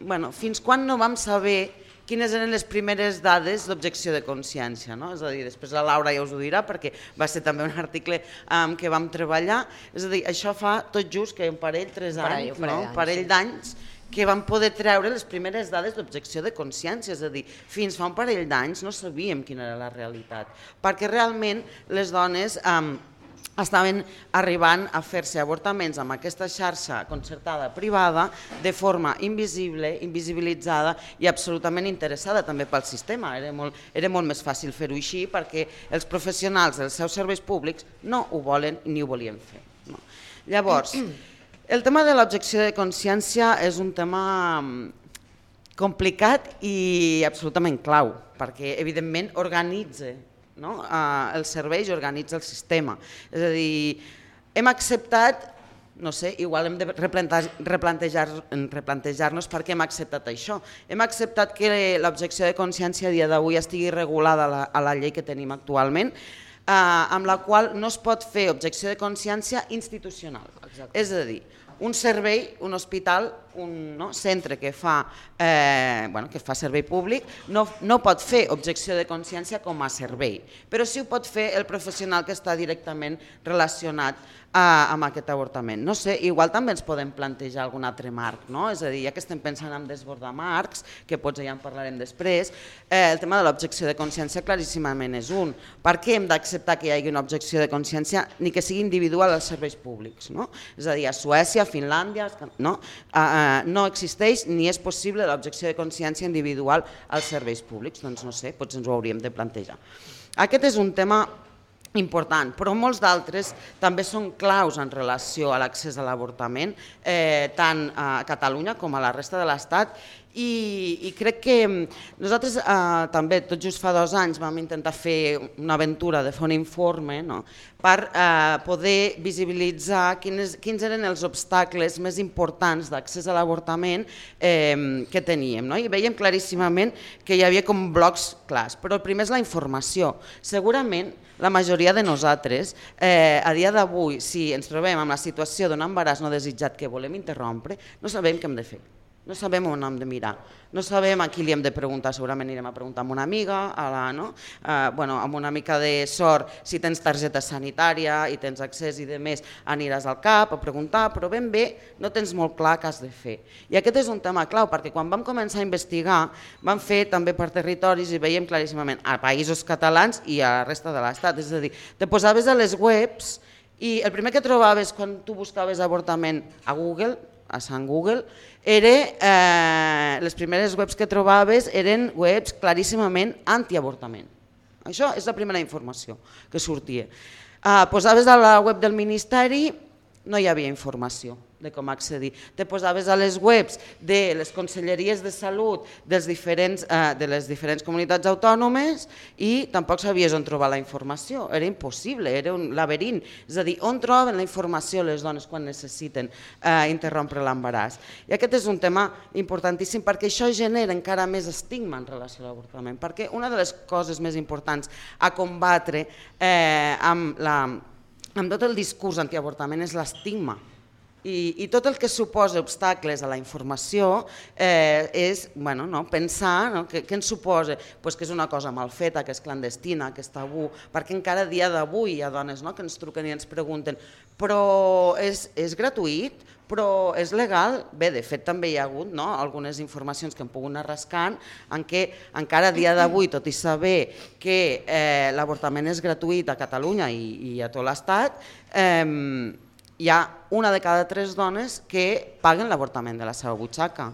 bueno, fins quan no vam saber quines eren les primeres dades d'objecció de consciència. No? És a dir, després la Laura ja us ho dirà perquè va ser també un article um, que vam treballar. És a dir, això fa tot just que un parell, tres anys, un parell, no? un parell d'anys, que vam poder treure les primeres dades d'objecció de consciència, és a dir, fins fa un parell d'anys no sabíem quina era la realitat, perquè realment les dones... Um, estaven arribant a fer-se avortaments amb aquesta xarxa concertada privada de forma invisible, invisibilitzada i absolutament interessada també pel sistema. Era molt, era molt més fàcil fer-ho així perquè els professionals dels seus serveis públics no ho volen ni ho volien fer. No. Llavors, [CLEARS THROAT] el tema de l'objecció de consciència és un tema mm, complicat i absolutament clau, perquè evidentment organitza no? eh, els serveis i organitza el sistema. És a dir, hem acceptat no sé, igual hem de replantejar-nos replantejar per què hem acceptat això. Hem acceptat que l'objecció de consciència a dia d'avui estigui regulada a la, a la llei que tenim actualment, eh, amb la qual no es pot fer objecció de consciència institucional. Exacte. És a dir, un servei, un hospital, un no, centre que fa, eh, bueno, que fa servei públic, no, no pot fer objecció de consciència com a servei, però sí ho pot fer el professional que està directament relacionat a, amb aquest avortament. No sé, igual també ens podem plantejar algun altre marc, no? és a dir, ja que estem pensant en desbordar marcs, que potser ja en parlarem després, eh, el tema de l'objecció de consciència claríssimament és un. Per què hem d'acceptar que hi hagi una objecció de consciència ni que sigui individual als serveis públics? No? És a dir, a Suècia, a Finlàndia, no, eh, no existeix ni és possible l'objecció de consciència individual als serveis públics, doncs no sé, potser ens ho hauríem de plantejar. Aquest és un tema important, però molts d'altres també són claus en relació a l'accés a l'avortament, eh, tant a Catalunya com a la resta de l'Estat, I, i crec que nosaltres eh, també, tot just fa dos anys, vam intentar fer una aventura de fer un informe no? per eh, poder visibilitzar quins, quins eren els obstacles més importants d'accés a l'avortament eh, que teníem. No? I veiem claríssimament que hi havia com blocs clars, però el primer és la informació. Segurament la majoria de nosaltres, eh, a dia d'avui, si ens trobem en la situació d'un embaràs no desitjat que volem interrompre, no sabem què hem de fer. No sabem on hem de mirar, no sabem a qui li hem de preguntar, segurament anirem a preguntar a una amiga, a la, no? eh, bueno, amb una mica de sort, si tens targeta sanitària i tens accés i de més, aniràs al CAP a preguntar, però ben bé no tens molt clar què has de fer. I aquest és un tema clau, perquè quan vam començar a investigar, vam fer també per territoris i veiem claríssimament a països catalans i a la resta de l'Estat, és a dir, te posaves a les webs i el primer que trobaves quan tu buscaves avortament a Google a Sant Google, era, eh, les primeres webs que trobaves eren webs claríssimament antiavortament. Això és la primera informació que sortia. Eh, posaves a la web del Ministeri, no hi havia informació de com accedir. Te posaves a les webs de les conselleries de salut dels diferents, eh, de les diferents comunitats autònomes i tampoc sabies on trobar la informació. Era impossible, era un laberint. És a dir, on troben la informació les dones quan necessiten eh, interrompre l'embaràs. I aquest és un tema importantíssim perquè això genera encara més estigma en relació a l'avortament. Perquè una de les coses més importants a combatre eh, amb, la, amb tot el discurs antiavortament és l'estigma i, i tot el que suposa obstacles a la informació eh, és bueno, no, pensar no, que, què ens suposa pues que és una cosa mal feta, que és clandestina, que és tabú, perquè encara dia d'avui hi ha dones no, que ens truquen i ens pregunten però és, és gratuït, però és legal? Bé, de fet també hi ha hagut no, algunes informacions que hem pogut anar rascant en què encara dia d'avui, tot i saber que eh, l'avortament és gratuït a Catalunya i, i a tot l'Estat, eh, hi ha una de cada tres dones que paguen l'avortament de la seva butxaca.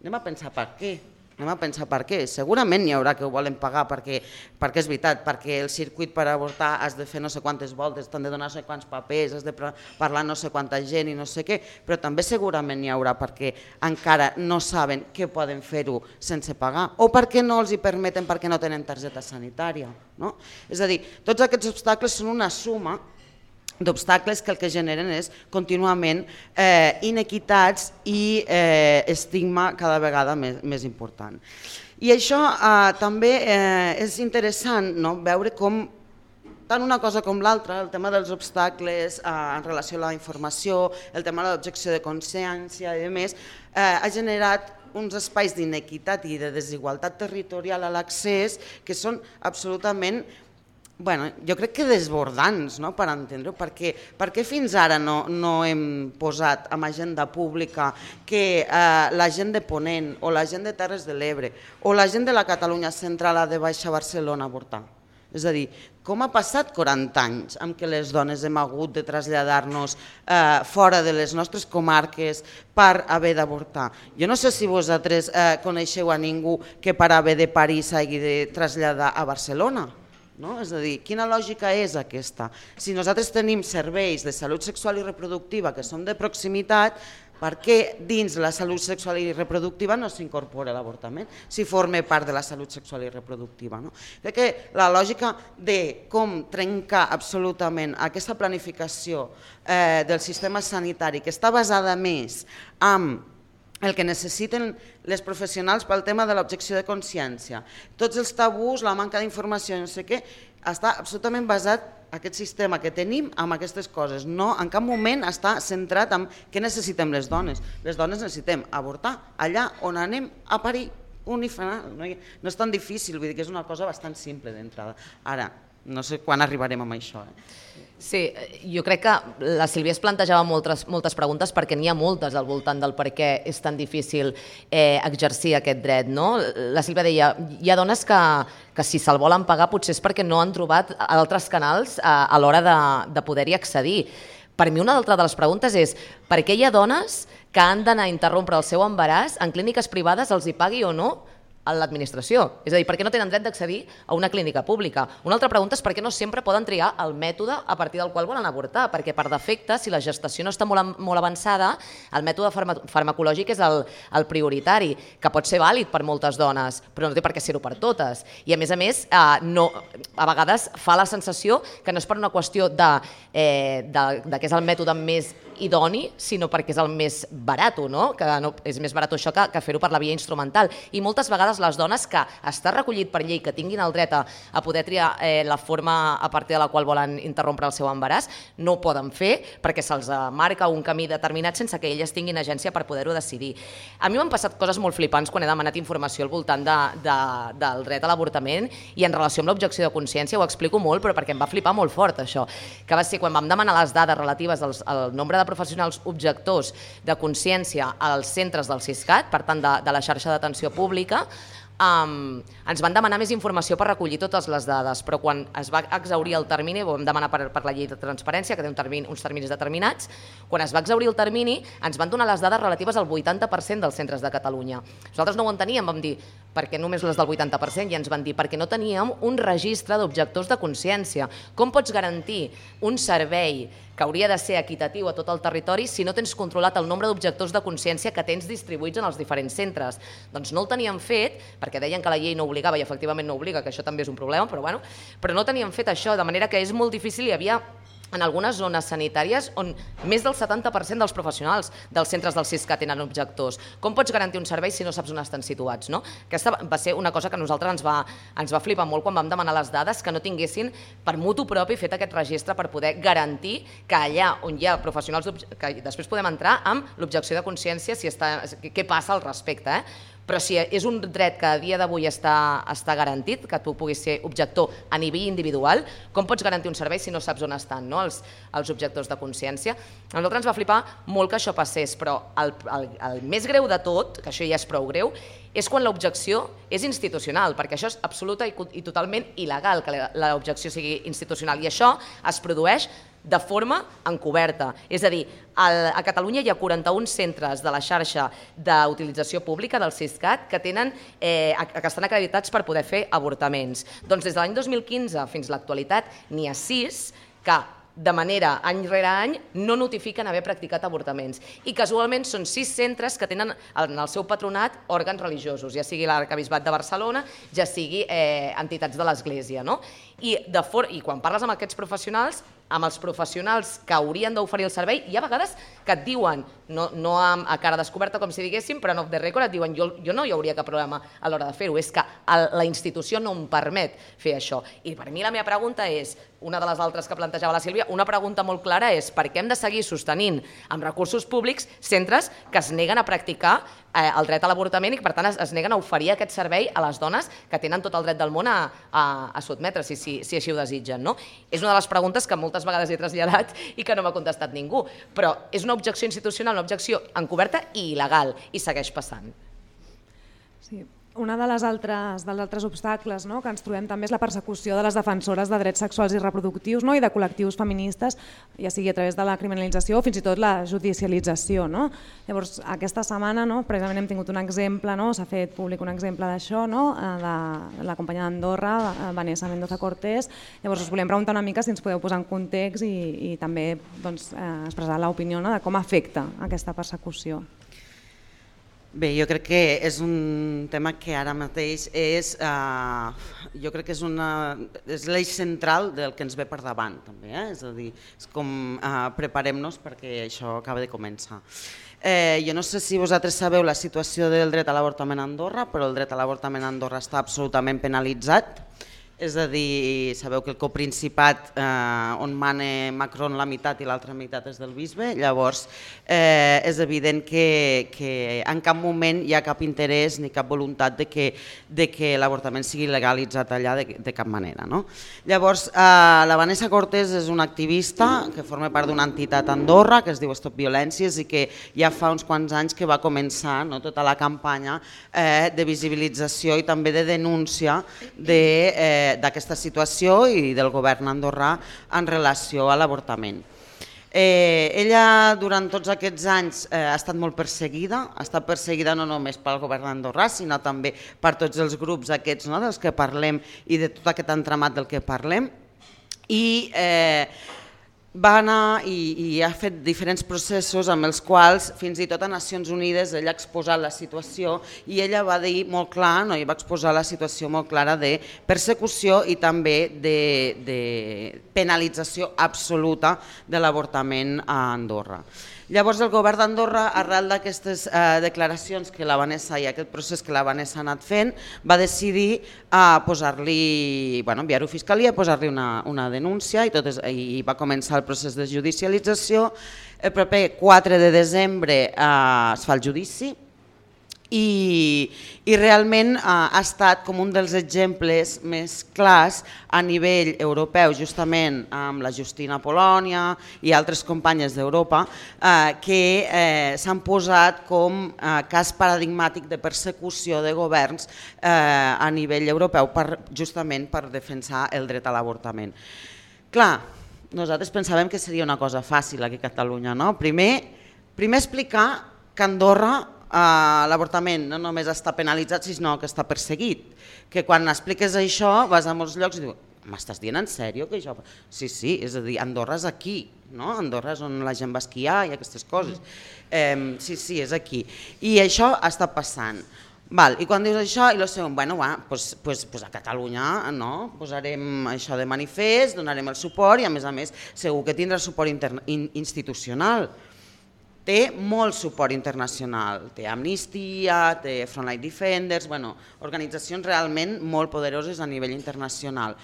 Anem a pensar per què. Anem a pensar per què. Segurament n'hi haurà que ho volen pagar perquè, perquè és veritat, perquè el circuit per avortar has de fer no sé quantes voltes, t'han de donar no sé quants papers, has de parlar no sé quanta gent i no sé què, però també segurament n'hi haurà perquè encara no saben que poden fer-ho sense pagar o perquè no els hi permeten perquè no tenen targeta sanitària. No? És a dir, tots aquests obstacles són una suma d'obstacles que el que generen és contínuament eh, inequitats i eh, estigma cada vegada més, més important. I això eh, també eh, és interessant no? veure com tant una cosa com l'altra, el tema dels obstacles eh, en relació a la informació, el tema de l'objecció de consciència i més, eh, ha generat uns espais d'inequitat i de desigualtat territorial a l'accés que són absolutament bueno, jo crec que desbordants no? per entendre-ho, perquè, perquè fins ara no, no hem posat en agenda pública que eh, la gent de Ponent o la gent de Terres de l'Ebre o la gent de la Catalunya central ha de baixar a Barcelona a avortar. És a dir, com ha passat 40 anys amb què les dones hem hagut de traslladar-nos eh, fora de les nostres comarques per haver d'avortar? Jo no sé si vosaltres eh, coneixeu a ningú que per haver de París s'hagi de traslladar a Barcelona. No? És a dir, quina lògica és aquesta? Si nosaltres tenim serveis de salut sexual i reproductiva que són de proximitat, per què dins la salut sexual i reproductiva no s'incorpora l'avortament, si forma part de la salut sexual i reproductiva? No? Crec que la lògica de com trencar absolutament aquesta planificació eh, del sistema sanitari, que està basada més en el que necessiten les professionals pel tema de l'objecció de consciència. Tots els tabús, la manca d'informació, no sé què, està absolutament basat aquest sistema que tenim amb aquestes coses. No, en cap moment està centrat en què necessitem les dones. Les dones necessitem avortar allà on anem a parir unifinal. No, no és tan difícil, vull dir que és una cosa bastant simple d'entrada. Ara, no sé quan arribarem amb això. Eh? Sí, jo crec que la Sílvia es plantejava moltes, moltes preguntes perquè n'hi ha moltes al voltant del per què és tan difícil eh, exercir aquest dret. No? La Sílvia deia, hi ha dones que, que si se'l volen pagar potser és perquè no han trobat altres canals a, a l'hora de, de poder-hi accedir. Per mi una altra de les preguntes és per què hi ha dones que han d'anar a interrompre el seu embaràs en clíniques privades, els hi pagui o no, a l'administració. És a dir, per què no tenen dret d'accedir a una clínica pública? Una altra pregunta és per què no sempre poden triar el mètode a partir del qual volen avortar, perquè per defecte, si la gestació no està molt, molt avançada, el mètode farma farmacològic és el, el prioritari, que pot ser vàlid per moltes dones, però no té per què ser-ho per totes. I a més a més, eh, no, a vegades fa la sensació que no és per una qüestió de, eh, de, de que és el mètode més idoni, sinó perquè és el més barat, no? que no, és més barat això que, que fer-ho per la via instrumental. I moltes vegades les dones que està recollit per llei, que tinguin el dret a, a poder triar eh, la forma a partir de la qual volen interrompre el seu embaràs, no ho poden fer perquè se'ls marca un camí determinat sense que elles tinguin agència per poder-ho decidir. A mi m'han passat coses molt flipants quan he demanat informació al voltant de, de, del dret a l'avortament i en relació amb l'objecció de consciència ho explico molt, però perquè em va flipar molt fort això, que va ser quan vam demanar les dades relatives als, al nombre de professionals objectors de consciència als centres del CISCAT, per tant de, de la xarxa d'atenció pública, Um, ens van demanar més informació per recollir totes les dades, però quan es va exaurir el termini, ho vam demanar per, per la llei de transparència, que té un termini, uns terminis determinats, quan es va exaurir el termini ens van donar les dades relatives al 80% dels centres de Catalunya. Nosaltres no ho enteníem, vam dir, perquè només les del 80%, i ens van dir, perquè no teníem un registre d'objectors de consciència. Com pots garantir un servei que hauria de ser equitatiu a tot el territori si no tens controlat el nombre d'objectors de consciència que tens distribuïts en els diferents centres. Doncs no el teníem fet, perquè deien que la llei no obligava i efectivament no obliga, que això també és un problema, però, bueno, però no teníem fet això, de manera que és molt difícil, hi havia en algunes zones sanitàries on més del 70% dels professionals dels centres del CISCA tenen objectors. Com pots garantir un servei si no saps on estan situats? No? Aquesta va ser una cosa que a nosaltres ens va, ens va flipar molt quan vam demanar les dades, que no tinguessin per mutu propi fet aquest registre per poder garantir que allà on hi ha professionals, que després podem entrar amb l'objecció de consciència, si està, què passa al respecte, eh? Però si és un dret que a dia d'avui està, està garantit, que tu puguis ser objector a nivell individual, com pots garantir un servei si no saps on estan no? els, els objectors de consciència? A nosaltres ens va flipar molt que això passés, però el, el, el més greu de tot, que això ja és prou greu, és quan l'objecció és institucional, perquè això és absoluta i, i totalment il·legal que l'objecció sigui institucional, i això es produeix de forma encoberta. És a dir, a Catalunya hi ha 41 centres de la xarxa d'utilització pública del CISCAT que, tenen, eh, que estan acreditats per poder fer avortaments. Doncs des de l'any 2015 fins a l'actualitat n'hi ha 6 que de manera any rere any no notifiquen haver practicat avortaments. I casualment són sis centres que tenen en el seu patronat òrgans religiosos, ja sigui l'Arcabisbat de Barcelona, ja sigui eh, entitats de l'Església. No? I, de for I quan parles amb aquests professionals, amb els professionals que haurien d'oferir el servei, hi ha vegades que et diuen, no, no a cara descoberta com si diguéssim, però no off the record et diuen jo, jo no hi hauria cap problema a l'hora de fer-ho, és que el, la institució no em permet fer això. I per mi la meva pregunta és, una de les altres que plantejava la Sílvia, una pregunta molt clara és per què hem de seguir sostenint amb recursos públics centres que es neguen a practicar eh, el dret a l'avortament i que per tant es, es neguen a oferir aquest servei a les dones que tenen tot el dret del món a, a, a sotmetre si, si, si així ho desitgen. No? És una de les preguntes que moltes vegades he traslladat [LAUGHS] i que no m'ha contestat ningú, però és una objecció institucional, una objecció encoberta i il·legal i segueix passant. Una de les altres, dels altres obstacles no, que ens trobem també és la persecució de les defensores de drets sexuals i reproductius no, i de col·lectius feministes, ja sigui a través de la criminalització o fins i tot la judicialització. No? Llavors, aquesta setmana no, precisament hem tingut un exemple, no, s'ha fet públic un exemple d'això, no, de, de la companya d'Andorra, Vanessa Mendoza Cortés. Llavors, us volem preguntar una mica si ens podeu posar en context i, i també doncs, eh, expressar l'opinió no, de com afecta aquesta persecució. Bé, jo crec que és un tema que ara mateix és, eh, jo crec que és, una, és l'eix central del que ens ve per davant, també, eh? és a dir, és com eh, preparem-nos perquè això acaba de començar. Eh, jo no sé si vosaltres sabeu la situació del dret a l'avortament a Andorra, però el dret a l'avortament a Andorra està absolutament penalitzat, és a dir, sabeu que el coprincipat eh, on mane Macron la meitat i l'altra meitat és del bisbe, llavors eh, és evident que, que en cap moment hi ha cap interès ni cap voluntat de que, de que l'avortament sigui legalitzat allà de, de cap manera. No? Llavors, eh, la Vanessa Cortés és una activista que forma part d'una entitat a Andorra que es diu Stop Violències i que ja fa uns quants anys que va començar no, tota la campanya eh, de visibilització i també de denúncia de eh, d'aquesta situació i del govern andorrà en relació a l'avortament. Eh, ella durant tots aquests anys eh, ha estat molt perseguida, ha estat perseguida no només pel govern d'Andorra, sinó també per tots els grups aquests no, dels que parlem i de tot aquest entramat del que parlem. I eh, va anar i, i ha fet diferents processos amb els quals fins i tot a Nacions Unides ella ha exposat la situació i ella va dir molt clar, no, i va exposar la situació molt clara de persecució i també de, de penalització absoluta de l'avortament a Andorra. Llavors el govern d'Andorra, arrel d'aquestes eh, declaracions que la Vanessa i aquest procés que la Vanessa ha anat fent, va decidir eh, posar-li, bueno, enviar-ho a Fiscalia, posar-li una, una denúncia i, tot és, i va començar el procés de judicialització. El proper 4 de desembre eh, es fa el judici, i, i realment eh, ha estat com un dels exemples més clars a nivell europeu, justament amb la Justina Polònia i altres companyes d'Europa, eh, que eh, s'han posat com eh, cas paradigmàtic de persecució de governs eh, a nivell europeu per, justament per defensar el dret a l'avortament. Clar, nosaltres pensàvem que seria una cosa fàcil aquí a Catalunya. No? Primer, primer explicar que Andorra eh, l'avortament no només està penalitzat, sinó que està perseguit. Que quan expliques això vas a molts llocs i dius m'estàs dient en sèrio que això... Sí, sí, és a dir, Andorra és aquí, no? Andorra és on la gent va esquiar i aquestes coses. Eh, sí, sí, és aquí. I això està passant. Val, I quan dius això, i lo segon, bueno, va, pues, pues, pues a Catalunya no? posarem això de manifest, donarem el suport i a més a més segur que tindrà suport in, institucional té molt suport internacional, té Amnistia, té Frontline Defenders, bueno, organitzacions realment molt poderoses a nivell internacional.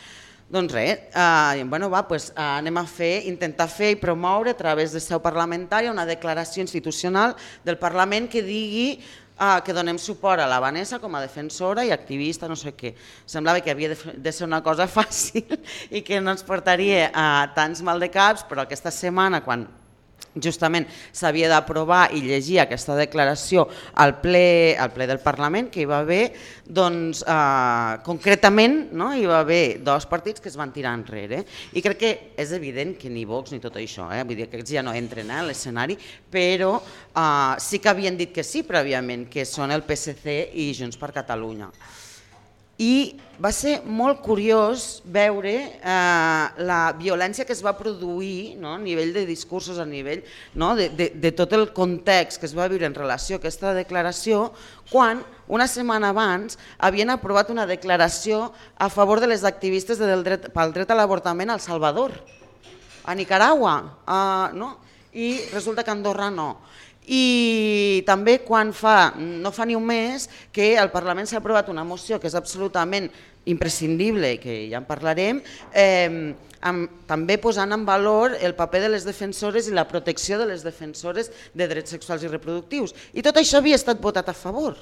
Doncs res, eh, bueno, va, pues, eh, anem a fer, intentar fer i promoure a través de seu parlamentària una declaració institucional del Parlament que digui eh, que donem suport a la Vanessa com a defensora i activista, no sé què. Semblava que havia de, ser una cosa [LAUGHS] fàcil i que no ens portaria a tants mal de caps, però aquesta setmana, quan justament s'havia d'aprovar i llegir aquesta declaració al ple, al ple del Parlament que hi va haver, doncs, eh, concretament no, hi va haver dos partits que es van tirar enrere. I crec que és evident que ni Vox ni tot això, eh, vull dir que ja no entren eh, a l'escenari, però eh, sí que havien dit que sí prèviament, que són el PSC i Junts per Catalunya i va ser molt curiós veure eh, la violència que es va produir no, a nivell de discursos, a nivell no, de, de, de tot el context que es va viure en relació a aquesta declaració, quan una setmana abans havien aprovat una declaració a favor de les activistes del dret, pel dret a l'avortament al Salvador, a Nicaragua, eh, no? i resulta que Andorra no i també quan fa, no fa ni un mes que al Parlament s'ha aprovat una moció que és absolutament imprescindible, que ja en parlarem, eh, amb, també posant en valor el paper de les defensores i la protecció de les defensores de drets sexuals i reproductius. I tot això havia estat votat a favor.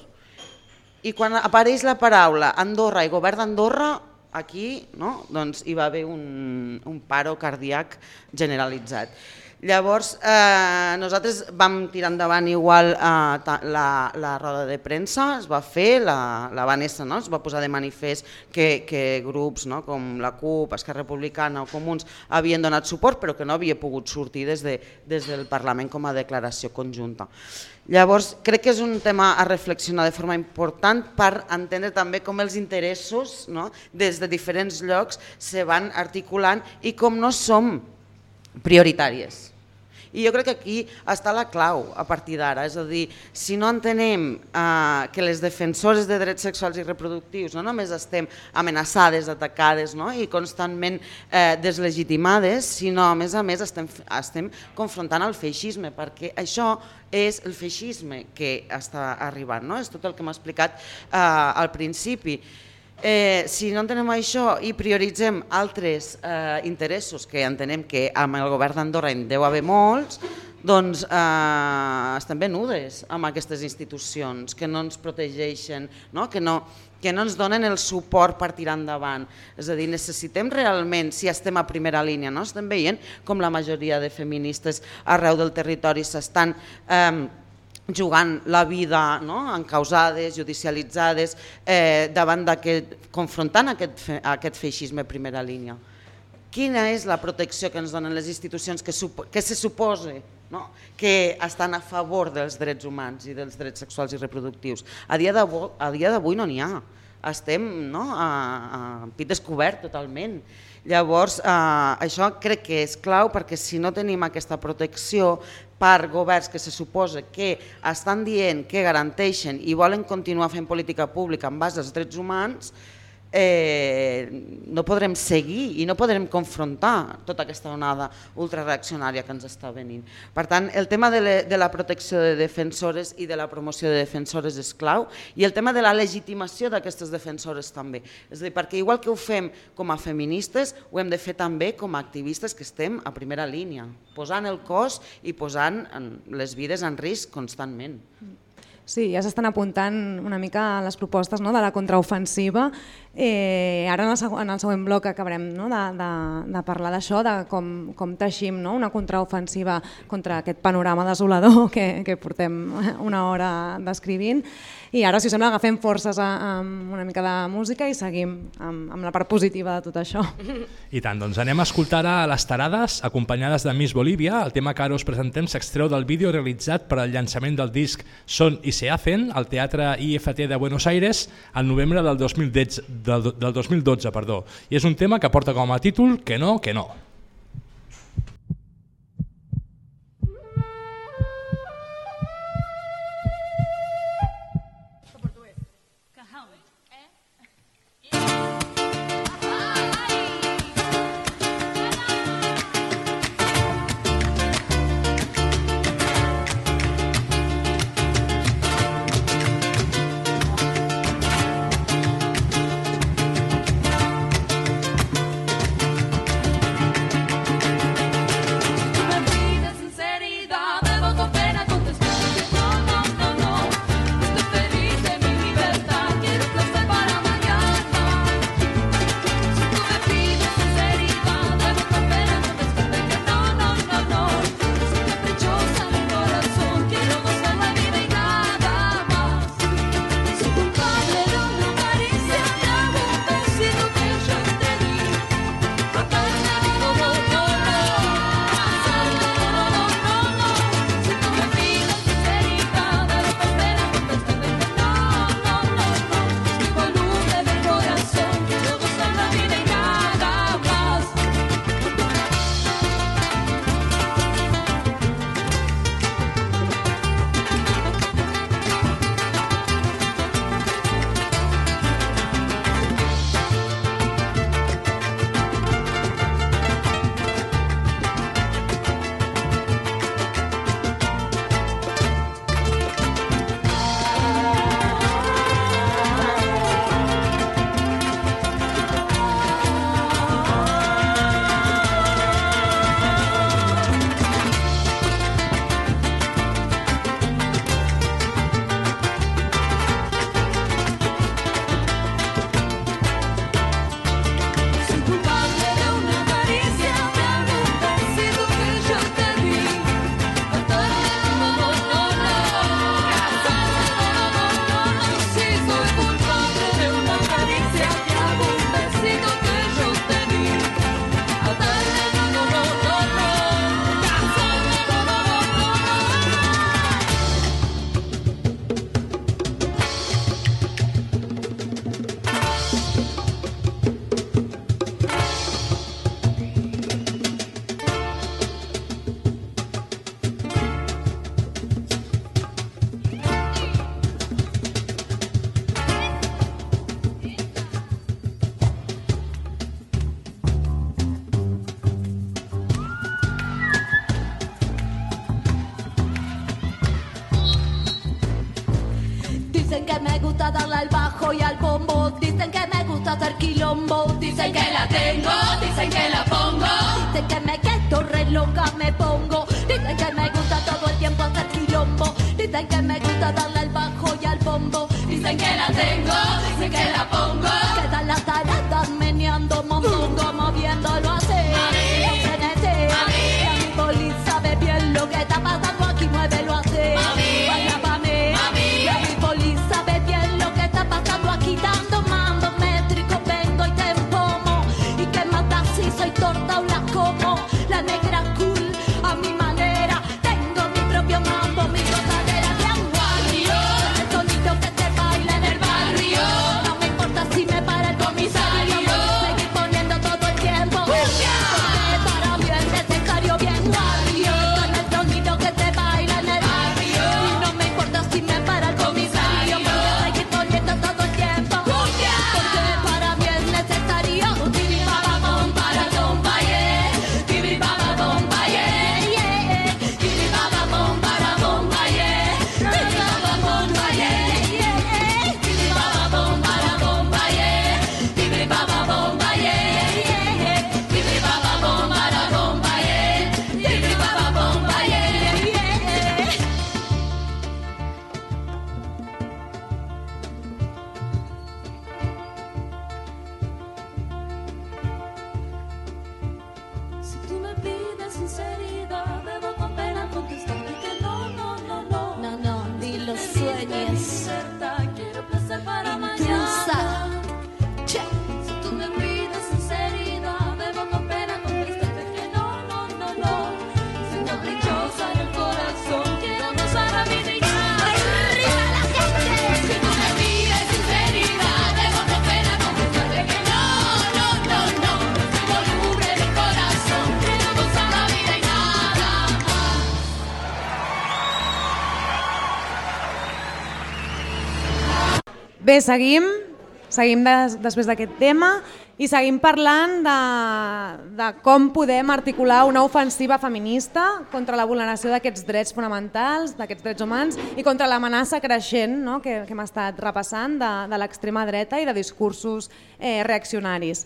I quan apareix la paraula Andorra i govern d'Andorra, aquí no? doncs hi va haver un, un paro cardíac generalitzat. Llavors, eh, nosaltres vam tirar endavant igual eh, la, la roda de premsa, es va fer, la, la Vanessa no? es va posar de manifest que, que grups no? com la CUP, Esquerra Republicana o Comuns havien donat suport però que no havia pogut sortir des, de, des del Parlament com a declaració conjunta. Llavors, crec que és un tema a reflexionar de forma important per entendre també com els interessos no? des de diferents llocs se van articulant i com no som prioritàries. I jo crec que aquí està la clau a partir d'ara, és a dir, si no entenem eh, que les defensores de drets sexuals i reproductius no només estem amenaçades, atacades no? i constantment eh, deslegitimades, sinó a més a més estem, estem confrontant el feixisme, perquè això és el feixisme que està arribant, no? és tot el que m'ha explicat eh, al principi. Eh, si no entenem això i prioritzem altres eh, interessos que entenem que amb el govern d'Andorra en deu haver molts, doncs eh, estem venudes amb aquestes institucions que no ens protegeixen, no? Que, no, que no ens donen el suport per tirar endavant. És a dir, necessitem realment, si estem a primera línia, no? estem veient com la majoria de feministes arreu del territori s'estan eh, jugant la vida no? encausades, judicialitzades, eh, davant d'aquest, confrontant aquest, aquest feixisme primera línia. quina és la protecció que ens donen les institucions que, supo, que se suposa no? que estan a favor dels drets humans i dels drets sexuals i reproductius. A dia d'avui no n'hi ha. Estem no? a, a pit descobert totalment. Llavors, eh, això crec que és clau perquè si no tenim aquesta protecció per governs que se suposa que estan dient que garanteixen i volen continuar fent política pública en base als drets humans, eh, no podrem seguir i no podrem confrontar tota aquesta onada ultrareaccionària que ens està venint. Per tant, el tema de, le, de la protecció de defensores i de la promoció de defensores és clau i el tema de la legitimació d'aquestes defensores també. És a dir, perquè igual que ho fem com a feministes, ho hem de fer també com a activistes que estem a primera línia, posant el cos i posant les vides en risc constantment. Sí, ja s'estan apuntant una mica les propostes no, de la contraofensiva. Eh, ara en el, següent, en el següent bloc acabarem no, de, de, de parlar d'això, de com, com teixim no, una contraofensiva contra aquest panorama desolador [LAUGHS] que, que portem una hora descrivint. I ara, si us sembla, agafem forces amb una mica de música i seguim amb, amb la part positiva de tot això. [LAUGHS] I tant, doncs anem a escoltar a les tarades, acompanyades de Miss Bolívia. El tema que ara us presentem s'extreu del vídeo realitzat per al llançament del disc Son i se hacen al Teatre IFT de Buenos Aires el novembre del 2012, del, del 2012 perdó. I és un tema que porta com a títol Que no, que no. Dicen que la tengo, dicen que la pongo. Dicen que me quedo re loca, me pongo. Dicen que me gusta todo el tiempo hacer quilombo. Dicen que me gusta darle al bajo y al bombo. Dicen que la tengo, dicen que la pongo. Seguim, seguim des, després d'aquest tema i seguim parlant de, de com podem articular una ofensiva feminista contra la vulneració d'aquests drets fonamentals, d'aquests drets humans i contra l'amenaça creixent no? que, que hem estat repassant de, de l'extrema dreta i de discursos eh, reaccionaris.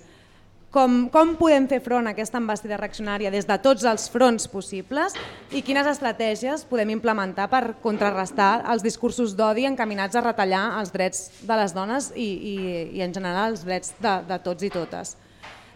Com, com podem fer front a aquesta embestida reaccionària des de tots els fronts possibles i quines estratègies podem implementar per contrarrestar els discursos d'odi encaminats a retallar els drets de les dones i, i, i en general els drets de, de tots i totes.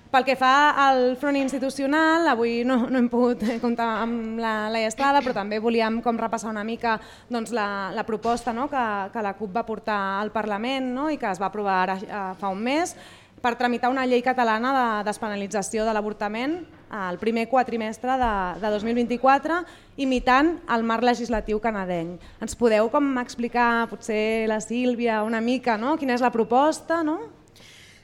Pel que fa al front institucional, avui no, no hem pogut [LAUGHS] comptar amb la Laia Estrada, però també volíem com repassar una mica doncs, la, la proposta no, que, que la CUP va portar al Parlament no, i que es va aprovar ara, eh, fa un mes, per tramitar una llei catalana de despenalització de l'avortament al primer quatrimestre de, de 2024, imitant el marc legislatiu canadenc. Ens podeu com explicar, potser la Sílvia, una mica, no? quina és la proposta? No?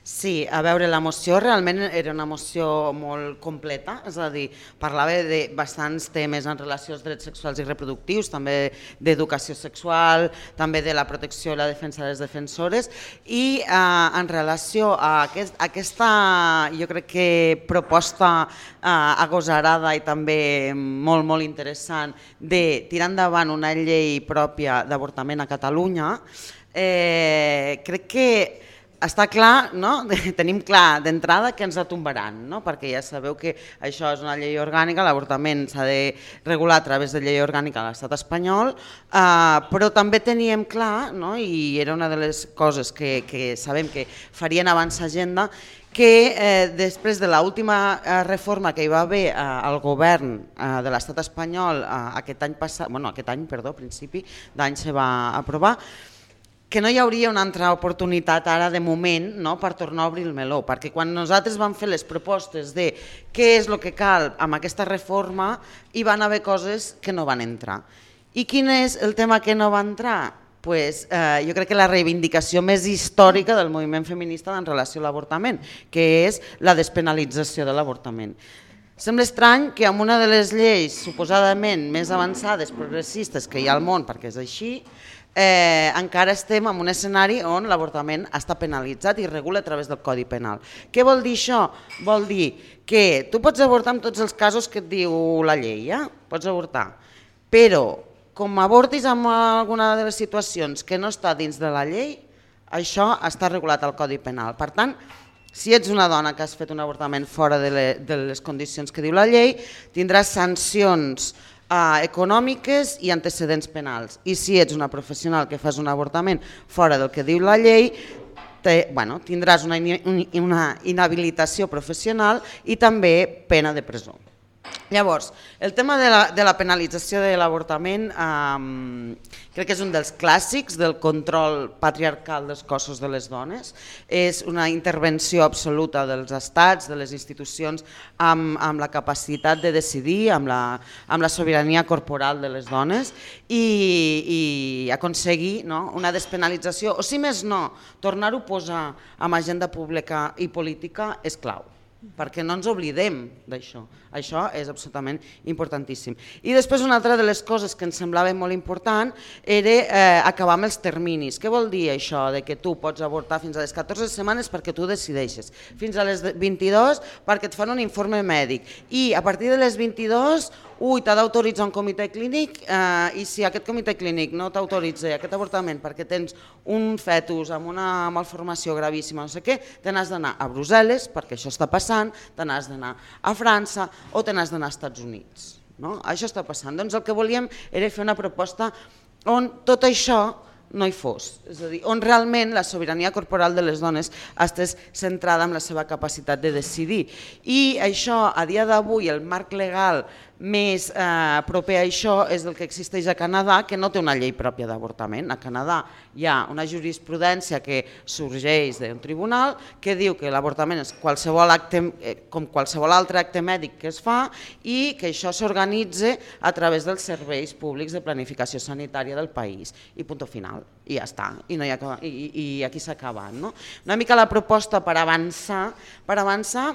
Sí, a veure, la moció realment era una moció molt completa, és a dir, parlava de bastants temes en relació als drets sexuals i reproductius, també d'educació sexual, també de la protecció i la defensa de les defensores, i eh, en relació a, aquest, aquesta, jo crec que proposta eh, agosarada i també molt, molt interessant de tirar endavant una llei pròpia d'avortament a Catalunya, eh, crec que està clar, no? [LAUGHS] tenim clar d'entrada que ens la tombaran, no? perquè ja sabeu que això és una llei orgànica, l'avortament s'ha de regular a través de llei orgànica a l'estat espanyol, eh, però també teníem clar, no? i era una de les coses que, que sabem que farien avançar agenda, que eh, després de l'última eh, reforma que hi va haver eh, al govern eh, de l'estat espanyol eh, aquest any passat, bueno, aquest any, perdó, a principi d'any se va aprovar, que no hi hauria una altra oportunitat ara de moment no, per tornar a obrir el meló, perquè quan nosaltres vam fer les propostes de què és el que cal amb aquesta reforma, hi van haver coses que no van entrar. I quin és el tema que no va entrar? Pues, eh, jo crec que la reivindicació més històrica del moviment feminista en relació a l'avortament, que és la despenalització de l'avortament. Sembla estrany que amb una de les lleis suposadament més avançades, progressistes que hi ha al món, perquè és així, eh, encara estem en un escenari on l'avortament està penalitzat i regula a través del Codi Penal. Què vol dir això? Vol dir que tu pots avortar en tots els casos que et diu la llei, ja? pots avortar, però com avortis en alguna de les situacions que no està dins de la llei, això està regulat al Codi Penal. Per tant, si ets una dona que has fet un avortament fora de les condicions que diu la llei, tindràs sancions eh, econòmiques i antecedents penals. I si ets una professional que fas un avortament fora del que diu la llei, te, bueno, tindràs una, una inhabilitació professional i també pena de presó. Llavors, el tema de la, de la penalització de l'avortament eh, crec que és un dels clàssics del control patriarcal dels cossos de les dones. És una intervenció absoluta dels estats, de les institucions, amb, amb la capacitat de decidir, amb la, amb la sobirania corporal de les dones i, i aconseguir no, una despenalització, o si més no, tornar-ho a posar amb agenda pública i política és clau perquè no ens oblidem d'això. Això és absolutament importantíssim. I després una altra de les coses que ens semblava molt important era eh, acabar amb els terminis. Què vol dir això de que tu pots avortar fins a les 14 setmanes perquè tu decideixes, fins a les 22 perquè et fan un informe mèdic i a partir de les 22 ui, t'ha d'autoritzar un comitè clínic eh, i si aquest comitè clínic no t'autoritza aquest avortament perquè tens un fetus amb una malformació gravíssima, no sé què, te n'has d'anar a Brussel·les, perquè això està passant, te n'has d'anar a França o te n'has d'anar als Estats Units. No? Això està passant. Doncs el que volíem era fer una proposta on tot això no hi fos. És a dir, on realment la sobirania corporal de les dones estés centrada en la seva capacitat de decidir. I això, a dia d'avui, el marc legal més eh, proper a això és el que existeix a Canadà, que no té una llei pròpia d'avortament. A Canadà hi ha una jurisprudència que sorgeix d'un tribunal que diu que l'avortament és qualsevol acte, eh, com qualsevol altre acte mèdic que es fa i que això s'organitza a través dels serveis públics de planificació sanitària del país. I punt final. I ja està. I, no hi ha, i, i aquí s'ha acabat. No? Una mica la proposta per avançar, per avançar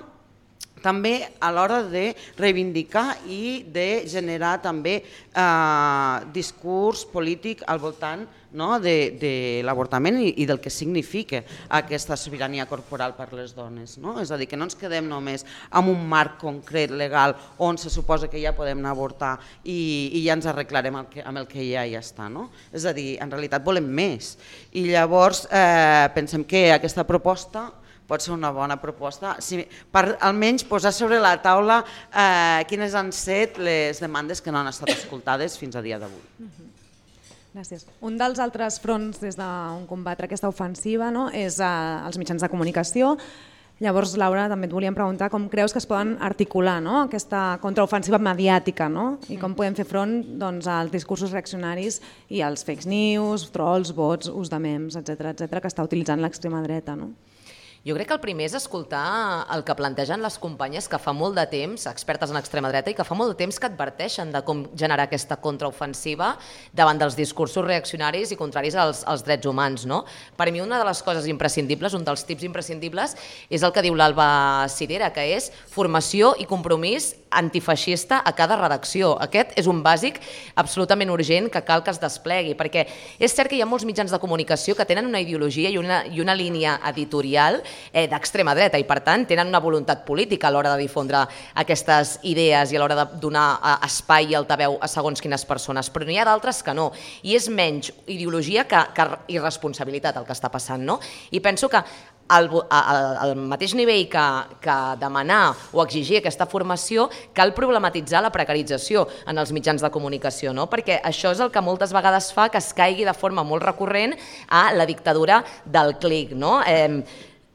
també a l'hora de reivindicar i de generar també eh, discurs polític al voltant no, de, de l'avortament i, i del que significa aquesta sobirania corporal per les dones. No? És a dir, que no ens quedem només amb un marc concret legal on se suposa que ja podem avortar i, i ja ens arreglarem el que, amb el que ja ja està. No? És a dir, en realitat volem més. I llavors eh, pensem que aquesta proposta pot ser una bona proposta, si, per almenys posar sobre la taula eh, quines han set les demandes que no han estat escoltades fins a dia d'avui. Gràcies. Un dels altres fronts des d'on combatre aquesta ofensiva no, és eh, els mitjans de comunicació. Llavors, Laura, també et volíem preguntar com creus que es poden articular no? aquesta contraofensiva mediàtica no? i com podem fer front doncs, als discursos reaccionaris i als fake news, trolls, bots, ús de memes, etc etc que està utilitzant l'extrema dreta. No? Jo crec que el primer és escoltar el que plantegen les companyes que fa molt de temps, expertes en extrema dreta, i que fa molt de temps que adverteixen de com generar aquesta contraofensiva davant dels discursos reaccionaris i contraris als, als drets humans. No? Per mi una de les coses imprescindibles, un dels tips imprescindibles, és el que diu l'Alba Cirera, que és formació i compromís antifeixista a cada redacció. Aquest és un bàsic absolutament urgent que cal que es desplegui, perquè és cert que hi ha molts mitjans de comunicació que tenen una ideologia i una, i una línia editorial eh, d'extrema dreta i per tant tenen una voluntat política a l'hora de difondre aquestes idees i a l'hora de donar eh, espai i altaveu a segons quines persones, però n'hi ha d'altres que no i és menys ideologia que, que irresponsabilitat el que està passant no? i penso que al, al, al mateix nivell que, que demanar o exigir aquesta formació, cal problematitzar la precarització en els mitjans de comunicació, no? perquè això és el que moltes vegades fa que es caigui de forma molt recurrent a la dictadura del clic. No? Eh,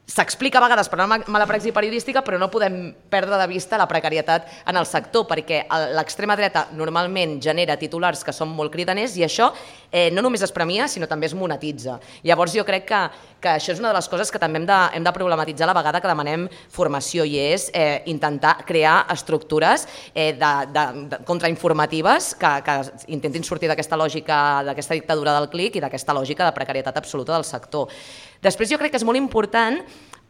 S'explica a vegades per una mala praxi periodística, però no podem perdre de vista la precarietat en el sector, perquè l'extrema dreta normalment genera titulars que són molt cridaners i això eh, no només es premia, sinó també es monetitza. Llavors jo crec que, que això és una de les coses que també hem de, hem de problematitzar la vegada que demanem formació i és eh, intentar crear estructures eh, de, de, de contrainformatives que, que intentin sortir d'aquesta lògica, d'aquesta dictadura del clic i d'aquesta lògica de precarietat absoluta del sector. Després jo crec que és molt important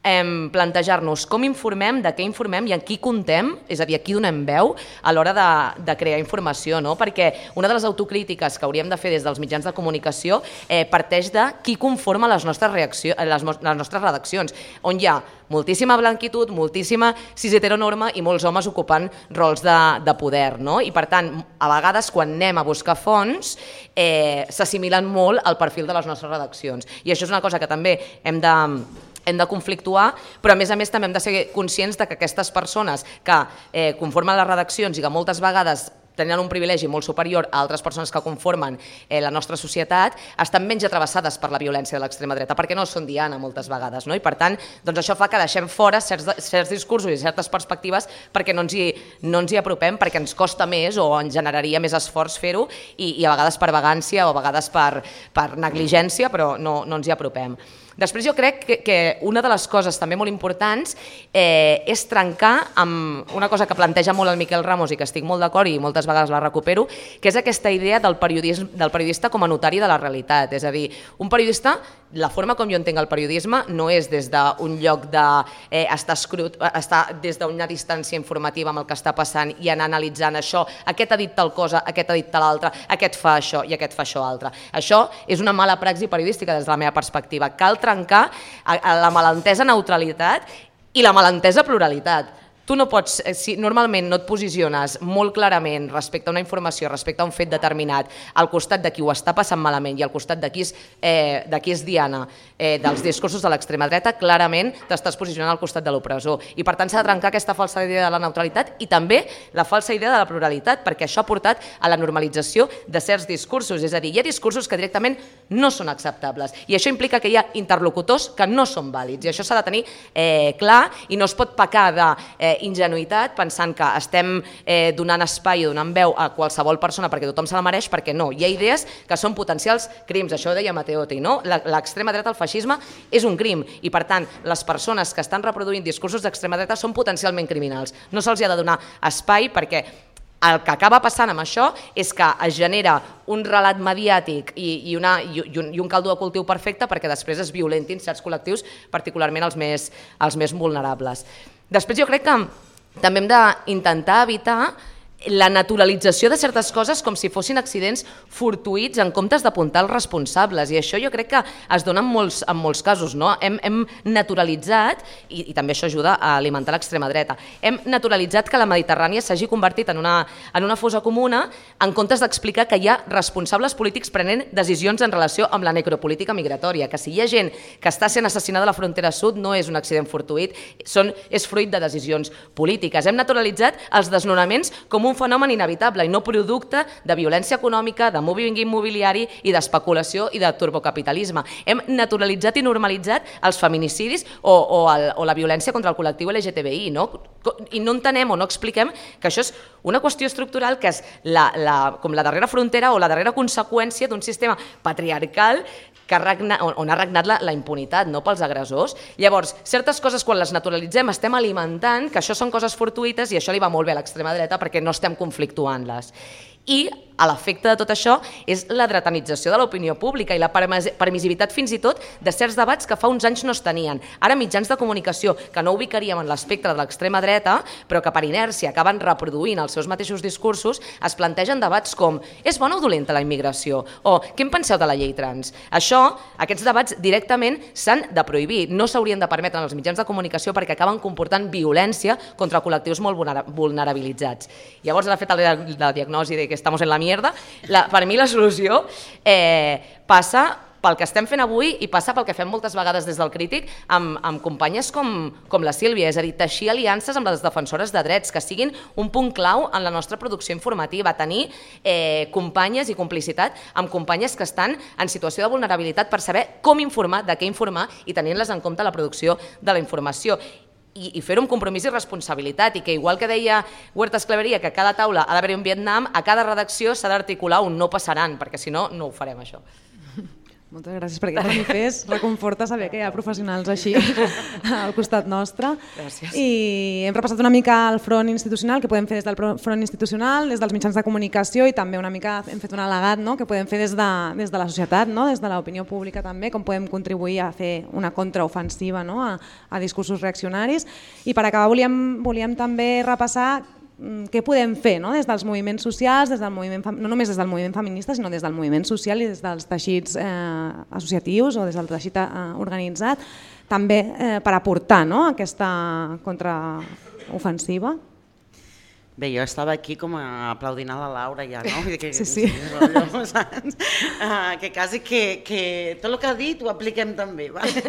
eh, plantejar-nos com informem, de què informem i en qui contem, és a dir, a qui donem veu a l'hora de, de crear informació, no? perquè una de les autocrítiques que hauríem de fer des dels mitjans de comunicació eh, parteix de qui conforma les nostres, reacció, les, les nostres redaccions, on hi ha moltíssima blanquitud, moltíssima cis-heteronorma i molts homes ocupant rols de, de poder. No? I per tant, a vegades quan anem a buscar fons eh, s'assimilen molt al perfil de les nostres redaccions. I això és una cosa que també hem de hem de conflictuar, però a més a més també hem de ser conscients de que aquestes persones que eh, conformen les redaccions i que moltes vegades tenen un privilegi molt superior a altres persones que conformen eh, la nostra societat, estan menys atravessades per la violència de l'extrema dreta, perquè no són diana moltes vegades. No? I per tant, doncs això fa que deixem fora certs, certs discursos i certes perspectives perquè no ens, hi, no ens hi apropem, perquè ens costa més o ens generaria més esforç fer-ho i, i a vegades per vagància o a vegades per, per negligència, però no, no ens hi apropem. Després jo crec que, que una de les coses també molt importants eh, és trencar amb una cosa que planteja molt el Miquel Ramos i que estic molt d'acord i moltes vegades la recupero, que és aquesta idea del, periodisme, del periodista com a notari de la realitat. És a dir, un periodista, la forma com jo entenc el periodisme no és des d'un lloc de eh, estar, escrut, estar des d'una distància informativa amb el que està passant i anar analitzant això, aquest ha dit tal cosa, aquest ha dit tal altra, aquest fa això i aquest fa això altre. Això és una mala praxi periodística des de la meva perspectiva. Cal trencar la malentesa neutralitat i la malentesa pluralitat. Tu no pots, eh, si normalment no et posiciones molt clarament respecte a una informació, respecte a un fet determinat, al costat de qui ho està passant malament i al costat de qui és, eh, de qui és Diana eh, dels discursos de l'extrema dreta, clarament t'estàs posicionant al costat de l'opressor. I per tant s'ha de trencar aquesta falsa idea de la neutralitat i també la falsa idea de la pluralitat, perquè això ha portat a la normalització de certs discursos. És a dir, hi ha discursos que directament no són acceptables i això implica que hi ha interlocutors que no són vàlids i això s'ha de tenir eh, clar i no es pot pecar de eh, ingenuïtat pensant que estem eh, donant espai o donant veu a qualsevol persona perquè tothom se la mereix, perquè no. Hi ha idees que són potencials crims, això ho deia Matteotti, no? L'extrema dreta, el feixisme, és un crim i per tant les persones que estan reproduint discursos d'extrema dreta són potencialment criminals. No se'ls ha de donar espai perquè el que acaba passant amb això és que es genera un relat mediàtic i, i, una, i, un, i un caldo de cultiu perfecte perquè després es violentin certs col·lectius, particularment els més, els més vulnerables. Després jo crec que també hem d'intentar evitar la naturalització de certes coses com si fossin accidents fortuïts en comptes d'apuntar els responsables i això jo crec que es dona en molts, en molts casos. No? Hem, hem naturalitzat, i, i també això ajuda a alimentar l'extrema dreta, hem naturalitzat que la Mediterrània s'hagi convertit en una, en una fosa comuna en comptes d'explicar que hi ha responsables polítics prenent decisions en relació amb la necropolítica migratòria, que si hi ha gent que està sent assassinada a la frontera sud no és un accident fortuït, són, és fruit de decisions polítiques. Hem naturalitzat els desnonaments com un un fenomen inevitable i no producte de violència econòmica, de moviment immobiliari i d'especulació i de turbocapitalisme. Hem naturalitzat i normalitzat els feminicidis o, o, el, o la violència contra el col·lectiu LGTBI, no? I no entenem o no expliquem que això és una qüestió estructural que és la, la, com la darrera frontera o la darrera conseqüència d'un sistema patriarcal que ha regnat, on ha regnat la, la impunitat no pels agressors. Llavors, certes coses quan les naturalitzem estem alimentant que això són coses fortuïtes i això li va molt bé a l'extrema dreta perquè no estem conflictuant-les. I a l'efecte de tot això és la dretanització de l'opinió pública i la permissivitat fins i tot de certs debats que fa uns anys no es tenien. Ara mitjans de comunicació que no ubicaríem en l'espectre de l'extrema dreta, però que per inèrcia acaben reproduint els seus mateixos discursos, es plantegen debats com és bona o dolenta la immigració? O què en penseu de la llei trans? Això, aquests debats directament s'han de prohibir, no s'haurien de permetre en els mitjans de comunicació perquè acaben comportant violència contra col·lectius molt vulnerabilitzats. Llavors, de fet, la, diagnosi de que estem en la mierda, la, per mi la solució eh, passa pel que estem fent avui i passa pel que fem moltes vegades des del crític amb, amb companyes com, com la Sílvia, és a dir, teixir aliances amb les defensores de drets, que siguin un punt clau en la nostra producció informativa, tenir eh, companyes i complicitat amb companyes que estan en situació de vulnerabilitat per saber com informar, de què informar i tenint-les en compte la producció de la informació i, i fer-ho amb compromís i responsabilitat i que igual que deia Huertas Cleveria que a cada taula ha d'haver un Vietnam, a cada redacció s'ha d'articular un no passaran, perquè si no, no ho farem això. Moltes gràcies per aquest manifest. [LAUGHS] Reconforta saber que hi ha professionals així [LAUGHS] al costat nostre. Gràcies. I hem repassat una mica el front institucional, que podem fer des del front institucional, des dels mitjans de comunicació i també una mica hem fet un al·legat no? que podem fer des de, des de la societat, no? des de l'opinió pública també, com podem contribuir a fer una contraofensiva no? a, a discursos reaccionaris. I per acabar volíem, volíem també repassar què podem fer no? des dels moviments socials, des del moviment, no només des del moviment feminista, sinó des del moviment social i des dels teixits eh, associatius o des del teixit eh, organitzat, també eh, per aportar no? aquesta contraofensiva. Bé, jo estava aquí com aplaudint a la Laura ja, no? [LAUGHS] Que, sí, sí. Rotllo, [LAUGHS] saps? Uh, que quasi que, que tot el que ha dit ho apliquem també. Vale?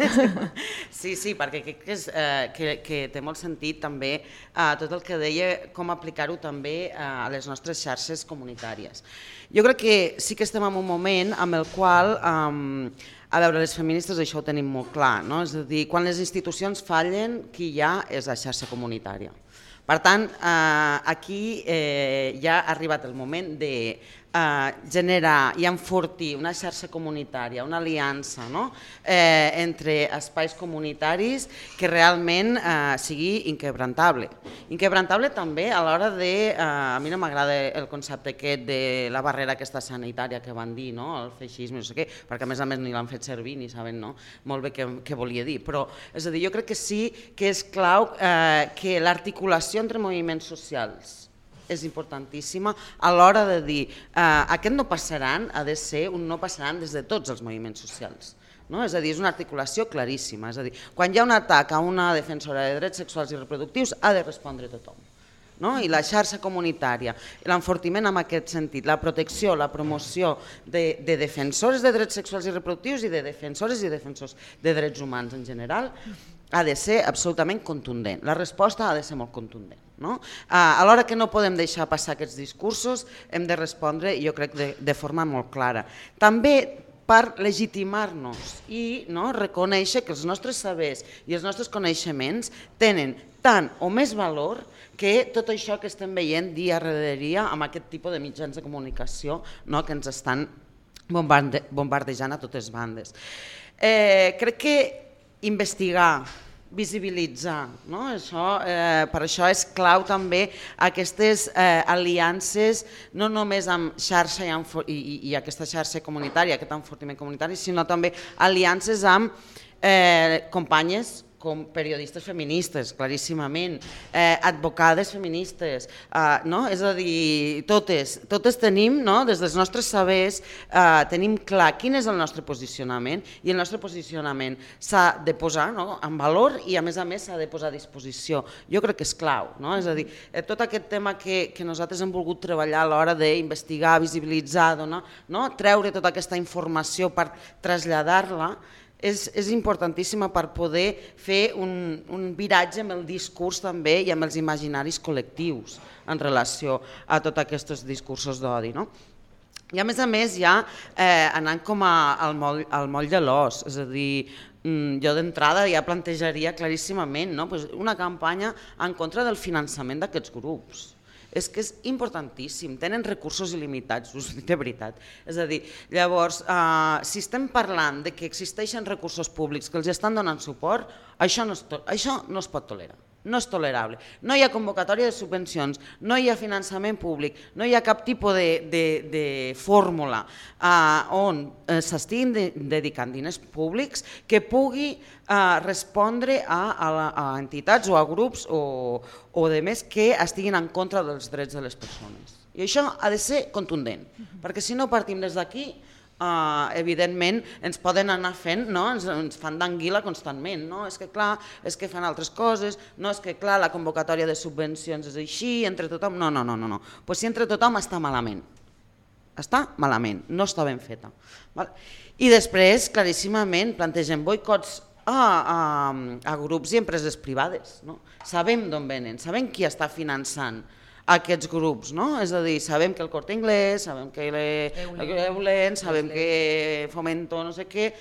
[LAUGHS] Sí, sí, perquè crec que, és, uh, que, que té molt sentit també uh, tot el que deia, com aplicar-ho també uh, a les nostres xarxes comunitàries. Jo crec que sí que estem en un moment amb el qual um, a veure, les feministes això ho tenim molt clar, no? és a dir, quan les institucions fallen, qui hi ha és la xarxa comunitària. Per tant, eh, aquí eh, ja ha arribat el moment de eh, generar i enfortir una xarxa comunitària, una aliança no? eh, entre espais comunitaris que realment eh, sigui inquebrantable. Inquebrantable també a l'hora de... Eh, a mi no m'agrada el concepte aquest de la barrera aquesta sanitària que van dir, no? el feixisme, no sé què, perquè a més a més ni l'han fet servir ni saben no? molt bé què, què volia dir. Però és a dir, jo crec que sí que és clau eh, que l'articulació entre moviments socials és importantíssima a l'hora de dir eh, aquest no passaran ha de ser un no passaran des de tots els moviments socials No? És a dir, és una articulació claríssima. És a dir, quan hi ha un atac a una defensora de drets sexuals i reproductius, ha de respondre tothom. No? I la xarxa comunitària, l'enfortiment en aquest sentit, la protecció, la promoció de, de defensores de drets sexuals i reproductius i de defensores i defensors de drets humans en general, ha de ser absolutament contundent. La resposta ha de ser molt contundent. No? Ah, alhora que no podem deixar passar aquests discursos, hem de respondre, jo crec, de, de forma molt clara. També per legitimar-nos i no, reconèixer que els nostres sabers i els nostres coneixements tenen tant o més valor que tot això que estem veient dia rere dia amb aquest tipus de mitjans de comunicació no, que ens estan bombarde bombardejant a totes bandes. Eh, crec que investigar, visibilitzar, no? això, eh, per això és clau també aquestes eh, aliances, no només amb xarxa i, amb, i, i aquesta xarxa comunitària, aquest enfortiment comunitari, sinó també aliances amb eh, companyes com periodistes feministes, claríssimament, eh, advocades feministes, eh, no? és a dir, totes, totes tenim, no? des dels nostres sabers, eh, tenim clar quin és el nostre posicionament i el nostre posicionament s'ha de posar no? en valor i a més a més s'ha de posar a disposició. Jo crec que és clau, no? és a dir, eh, tot aquest tema que, que nosaltres hem volgut treballar a l'hora d'investigar, visibilitzar, donar, no? treure tota aquesta informació per traslladar-la, és, és importantíssima per poder fer un, un viratge amb el discurs també i amb els imaginaris col·lectius en relació a tots aquests discursos d'odi. No? I a més a més ja eh, anant com a, al, moll, al moll de l'os, és a dir, mm, jo d'entrada ja plantejaria claríssimament no? pues una campanya en contra del finançament d'aquests grups és que és importantíssim, tenen recursos il·limitats, us dic de veritat. És a dir, llavors, eh, si estem parlant de que existeixen recursos públics que els estan donant suport, això no es, això no es pot tolerar no és tolerable. No hi ha convocatòria de subvencions, no hi ha finançament públic, no hi ha cap tipus de, de, de fórmula eh, on eh, s'estiguin de, dedicant diners públics que pugui a respondre a, a, la, a entitats o a grups o, o de més que estiguin en contra dels drets de les persones. I això ha de ser contundent, perquè si no partim des d'aquí, Uh, evidentment ens poden anar fent, no? ens, ens fan d'anguila constantment, no? és que clar, és que fan altres coses, no és que clar, la convocatòria de subvencions és així, entre tothom, no, no, no, no, no. Pues si entre tothom està malament, està malament, no està ben feta. Val? I després, claríssimament, plantegem boicots a, a, a grups i empreses privades. No? Sabem d'on venen, sabem qui està finançant aquests grups, no? És a dir, sabem que el Corte Inglés, sabem que l'Eulen, sabem que Fomento no sé què,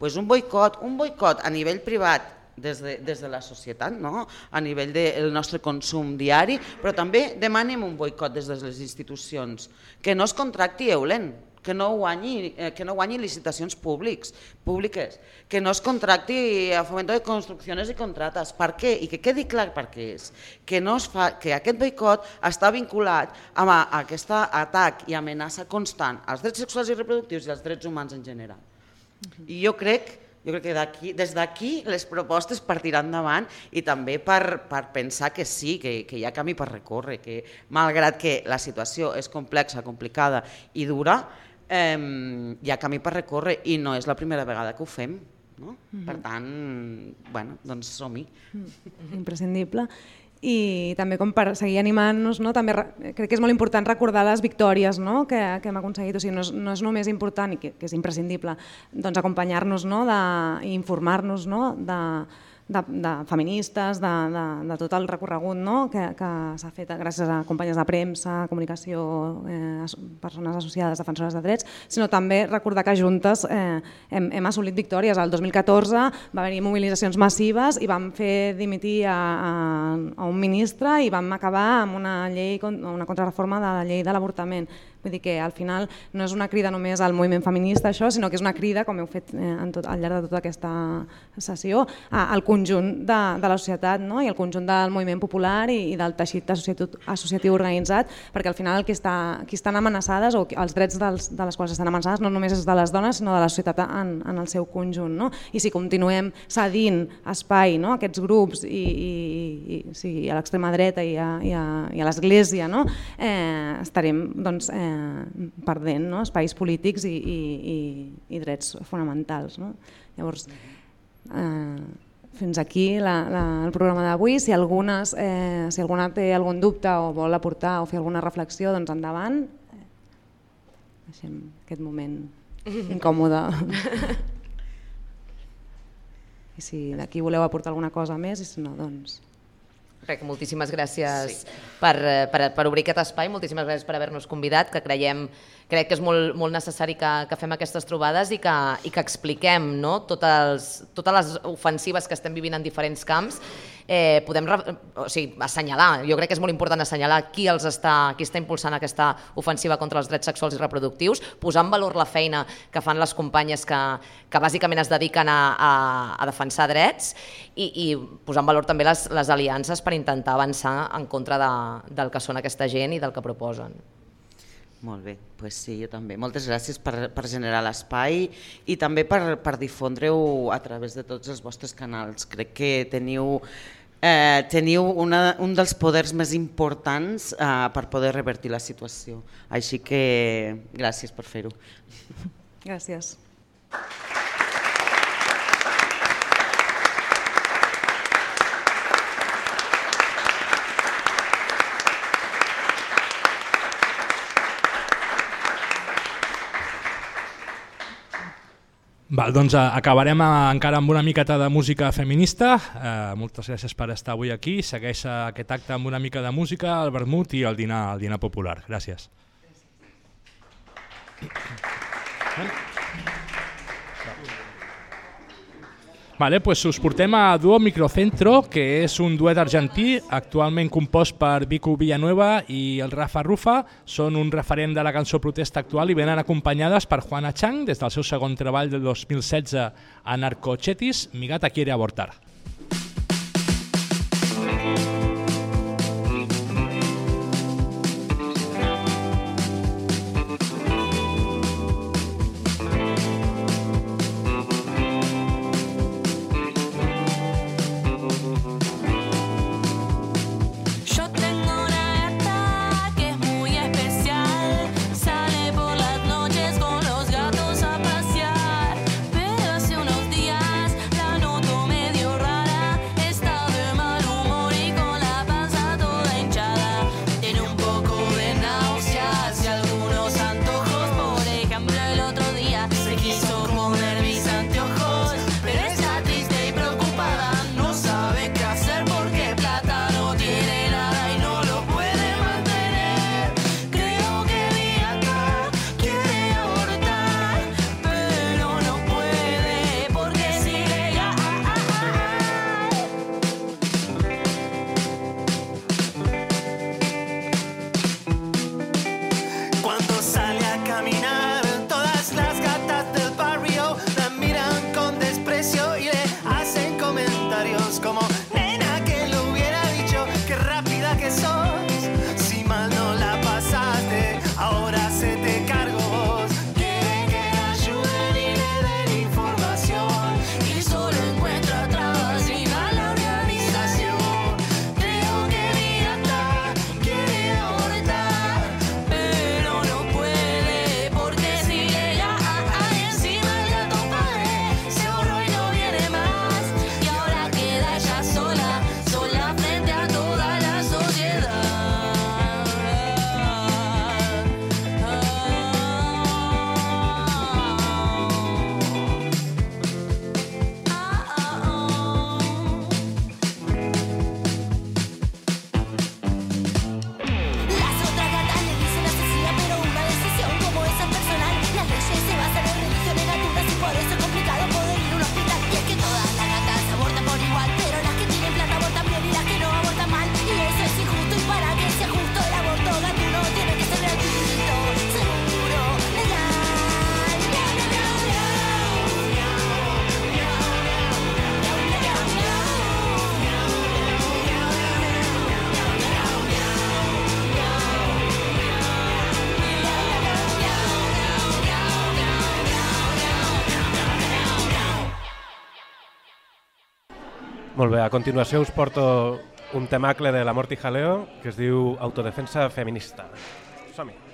pues un boicot, un boicot a nivell privat des de, des de la societat, no? a nivell del nostre consum diari, però també demanem un boicot des de les institucions, que no es contracti Eulen, que no guanyi, eh, que no guanyi licitacions públics, públiques, que no es contracti a fomento de construccions i contrates. Per què? I que quedi clar per què és. Que, no es fa, que aquest boicot està vinculat amb a, a aquest atac i amenaça constant als drets sexuals i reproductius i als drets humans en general. I jo crec jo crec que d'aquí, des d'aquí les propostes partiran endavant i també per, per pensar que sí, que, que hi ha camí per recórrer, que malgrat que la situació és complexa, complicada i dura, eh, hi ha camí per recórrer i no és la primera vegada que ho fem. No? Mm -hmm. Per tant, bueno, doncs som-hi. Imprescindible. I també com per seguir animant-nos, no? també crec que és molt important recordar les victòries no? que, que hem aconseguit. O sigui, no, és, no és només important i que, que és imprescindible doncs, acompanyar-nos no? i informar-nos no? de, de, de feministes, de, de, de tot el recorregut no? que, que s'ha fet gràcies a companyes de premsa, comunicació, eh, persones associades, defensores de drets, sinó també recordar que juntes eh, hem, hem assolit victòries. El 2014 va haver-hi mobilitzacions massives i vam fer dimitir a, a, a un ministre i vam acabar amb una llei, una contrarreforma de la llei de l'avortament. Vull dir que al final no és una crida només al moviment feminista això, sinó que és una crida, com heu fet eh, en tot, al llarg de tota aquesta sessió, al conjunt de, de la societat no? i al conjunt del moviment popular i, i del teixit associatiu, associatiu organitzat, perquè al final qui, està, qui estan amenaçades o els drets dels, de les quals estan amenaçades no només és de les dones, sinó de la societat en, en el seu conjunt. No? I si continuem cedint espai no? a aquests grups i, i, i sí, a l'extrema dreta i a, i a, i a l'Església, no? eh, estarem doncs, eh, eh, perdent no? espais polítics i, i, i, i drets fonamentals. No? Llavors, eh, fins aquí la, la, el programa d'avui. Si, algunes, eh, si alguna té algun dubte o vol aportar o fer alguna reflexió, doncs endavant. Deixem aquest moment incòmode. [LAUGHS] I si d'aquí voleu aportar alguna cosa més, i si no, doncs... Crec que moltíssimes gràcies sí. per, eh, per, per obrir aquest espai, moltíssimes gràcies per haver-nos convidat, que creiem, crec que és molt, molt necessari que, que fem aquestes trobades i que, i que expliquem no? totes, totes les ofensives que estem vivint en diferents camps eh, podem o sigui, assenyalar, jo crec que és molt important assenyalar qui, els està, qui està impulsant aquesta ofensiva contra els drets sexuals i reproductius, posar en valor la feina que fan les companyes que, que bàsicament es dediquen a, a, a defensar drets i, i posar en valor també les, les aliances per intentar avançar en contra de, del que són aquesta gent i del que proposen. Molt bé, pues sí, jo també. Moltes gràcies per, per generar l'espai i també per, per difondre-ho a través de tots els vostres canals. Crec que teniu eh, teniu una, un dels poders més importants eh, per poder revertir la situació. Així que gràcies per fer-ho. Gràcies. Val, doncs eh, acabarem eh, encara amb una miqueta de música feminista. Eh, moltes gràcies per estar avui aquí. Segueix aquest acte amb una mica de música, el vermut i el dinar, el dinar popular. Gràcies. gràcies. Vale, pues us portem a Duo Microcentro, que és un duet argentí actualment compost per Vicu Villanueva i el Rafa Rufa. Són un referent de la cançó protesta actual i venen acompanyades per Juana Chang des del seu segon treball del 2016 a Narcochetis, Mi gata quiere abortar. Bé, a continuació us porto un temacle de la Morti Jaleo que es diu Autodefensa feminista. Som-hi!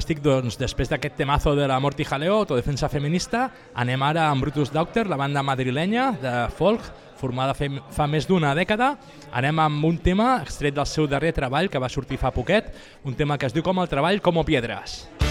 fantàstic, doncs, després d'aquest temazo de la mort i Jaleo, autodefensa feminista, anem ara amb Brutus Doctor, la banda madrilenya de folk, formada fa més d'una dècada. Anem amb un tema extret del seu darrer treball que va sortir fa poquet, un tema que es diu Com el treball, com o piedres. Música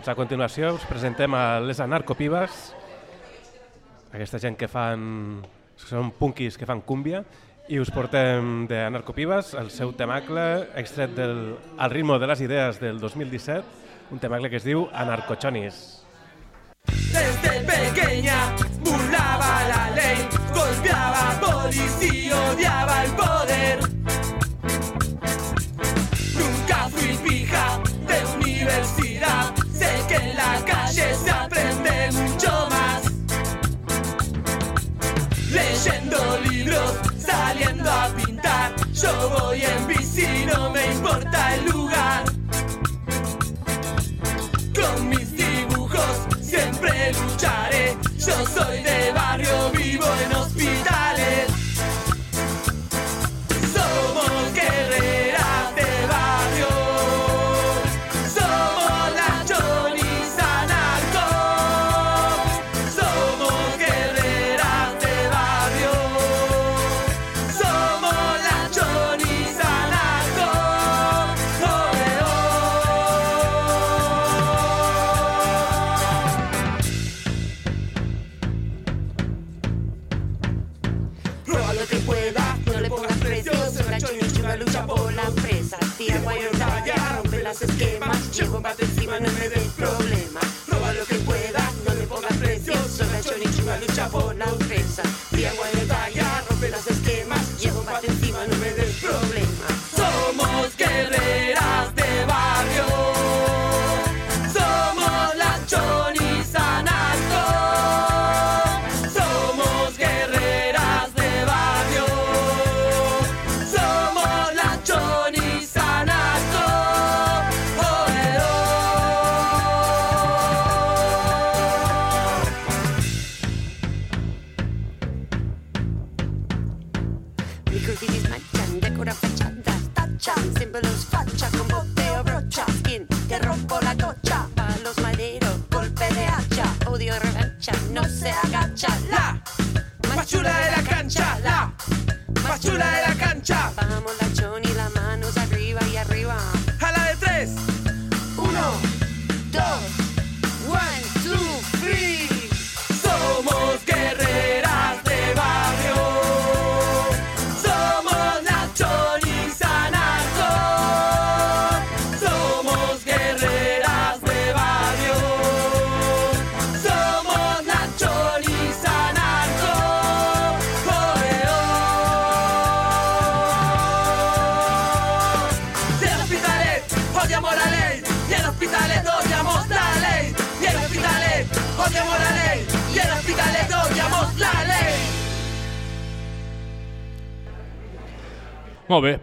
Doncs a continuació us presentem a les anarcopives, aquesta gent que fan són punkis que fan cúmbia i us portem de Anarcopivas el seu temacle extret del Al ritmo de les idees del 2017, un temacle que es diu Anarcochonis. Desde pequeña burlaba la ley, golpeaba policía, odiaba el poder. shovel, yeah.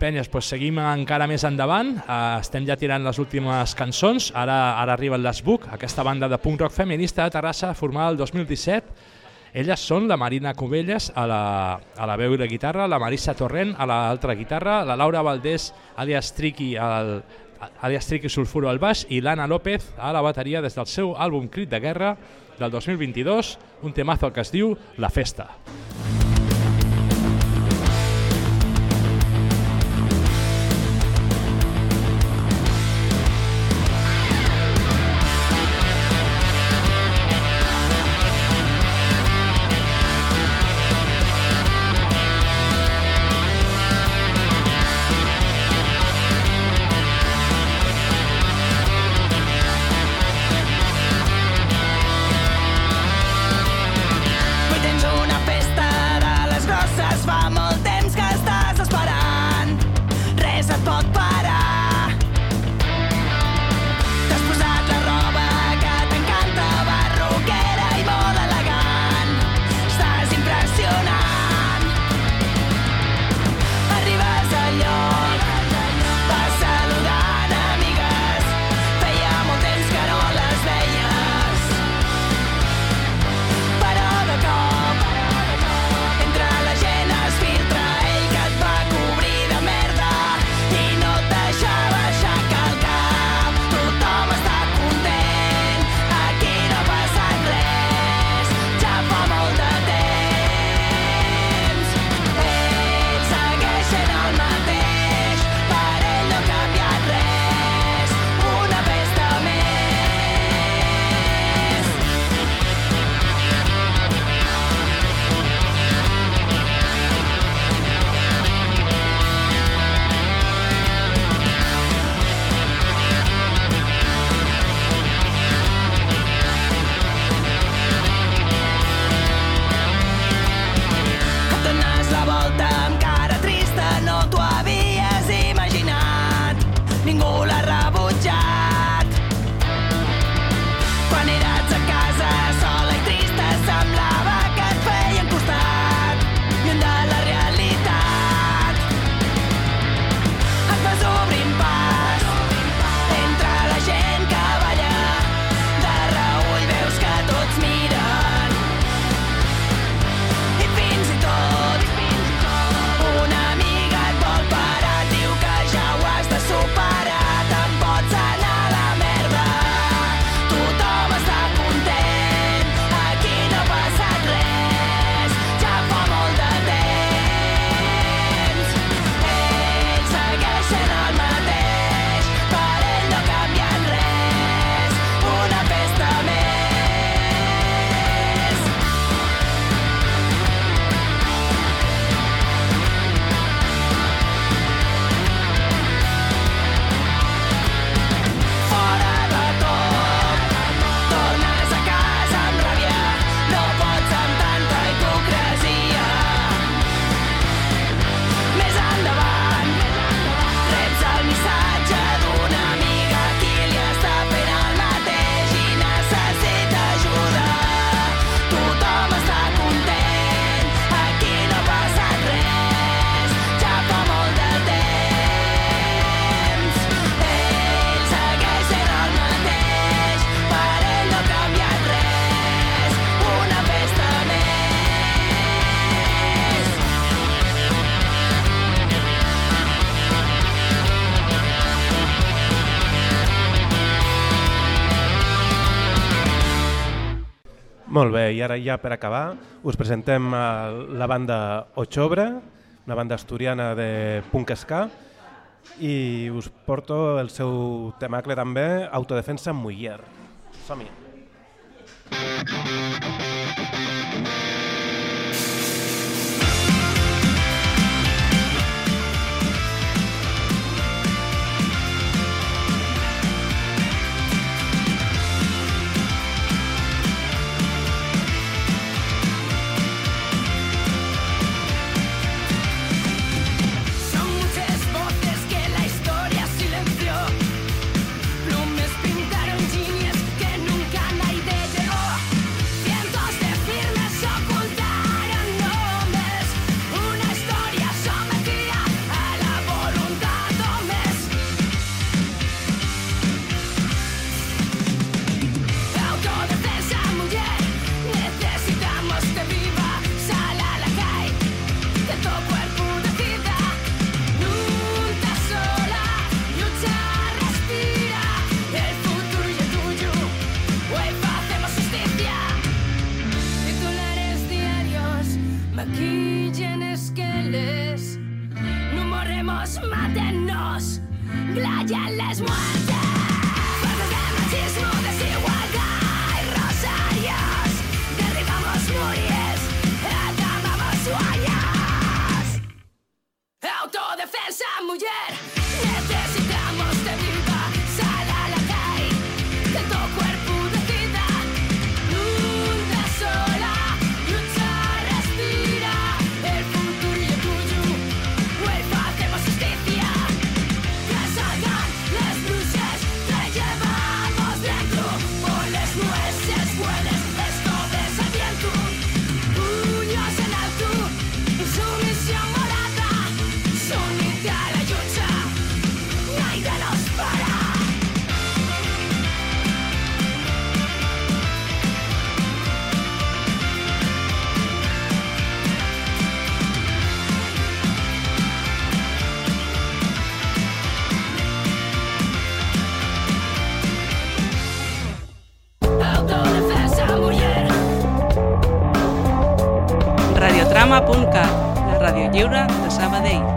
Penyes, doncs seguim encara més endavant, uh, estem ja tirant les últimes cançons, ara ara arriben les Book, aquesta banda de punk rock feminista de Terrassa formada el 2017. Elles són la Marina Cubelles a la, a la veu i la guitarra, la Marisa Torrent a l'altra guitarra, la Laura Valdés alias Triqui al, alias Triqui Sulfuro al baix i l'Anna López a la bateria des del seu àlbum Crit de Guerra del 2022, un temazo que es diu La Festa. La Festa. Molt bé, i ara ja per acabar us presentem eh, la banda Ochobre, una banda asturiana de punk ska, i us porto el seu temacle també, Autodefensa Muller. Som-hi! Thank you. Matennos, matennos, glayenles muerte. Fuerzas de machismo, desigualdad y rosarios. Derribamos muelles, acabamos huellas. Autodefensa, mujer. programa.cat, la ràdio lliure de Sabadell.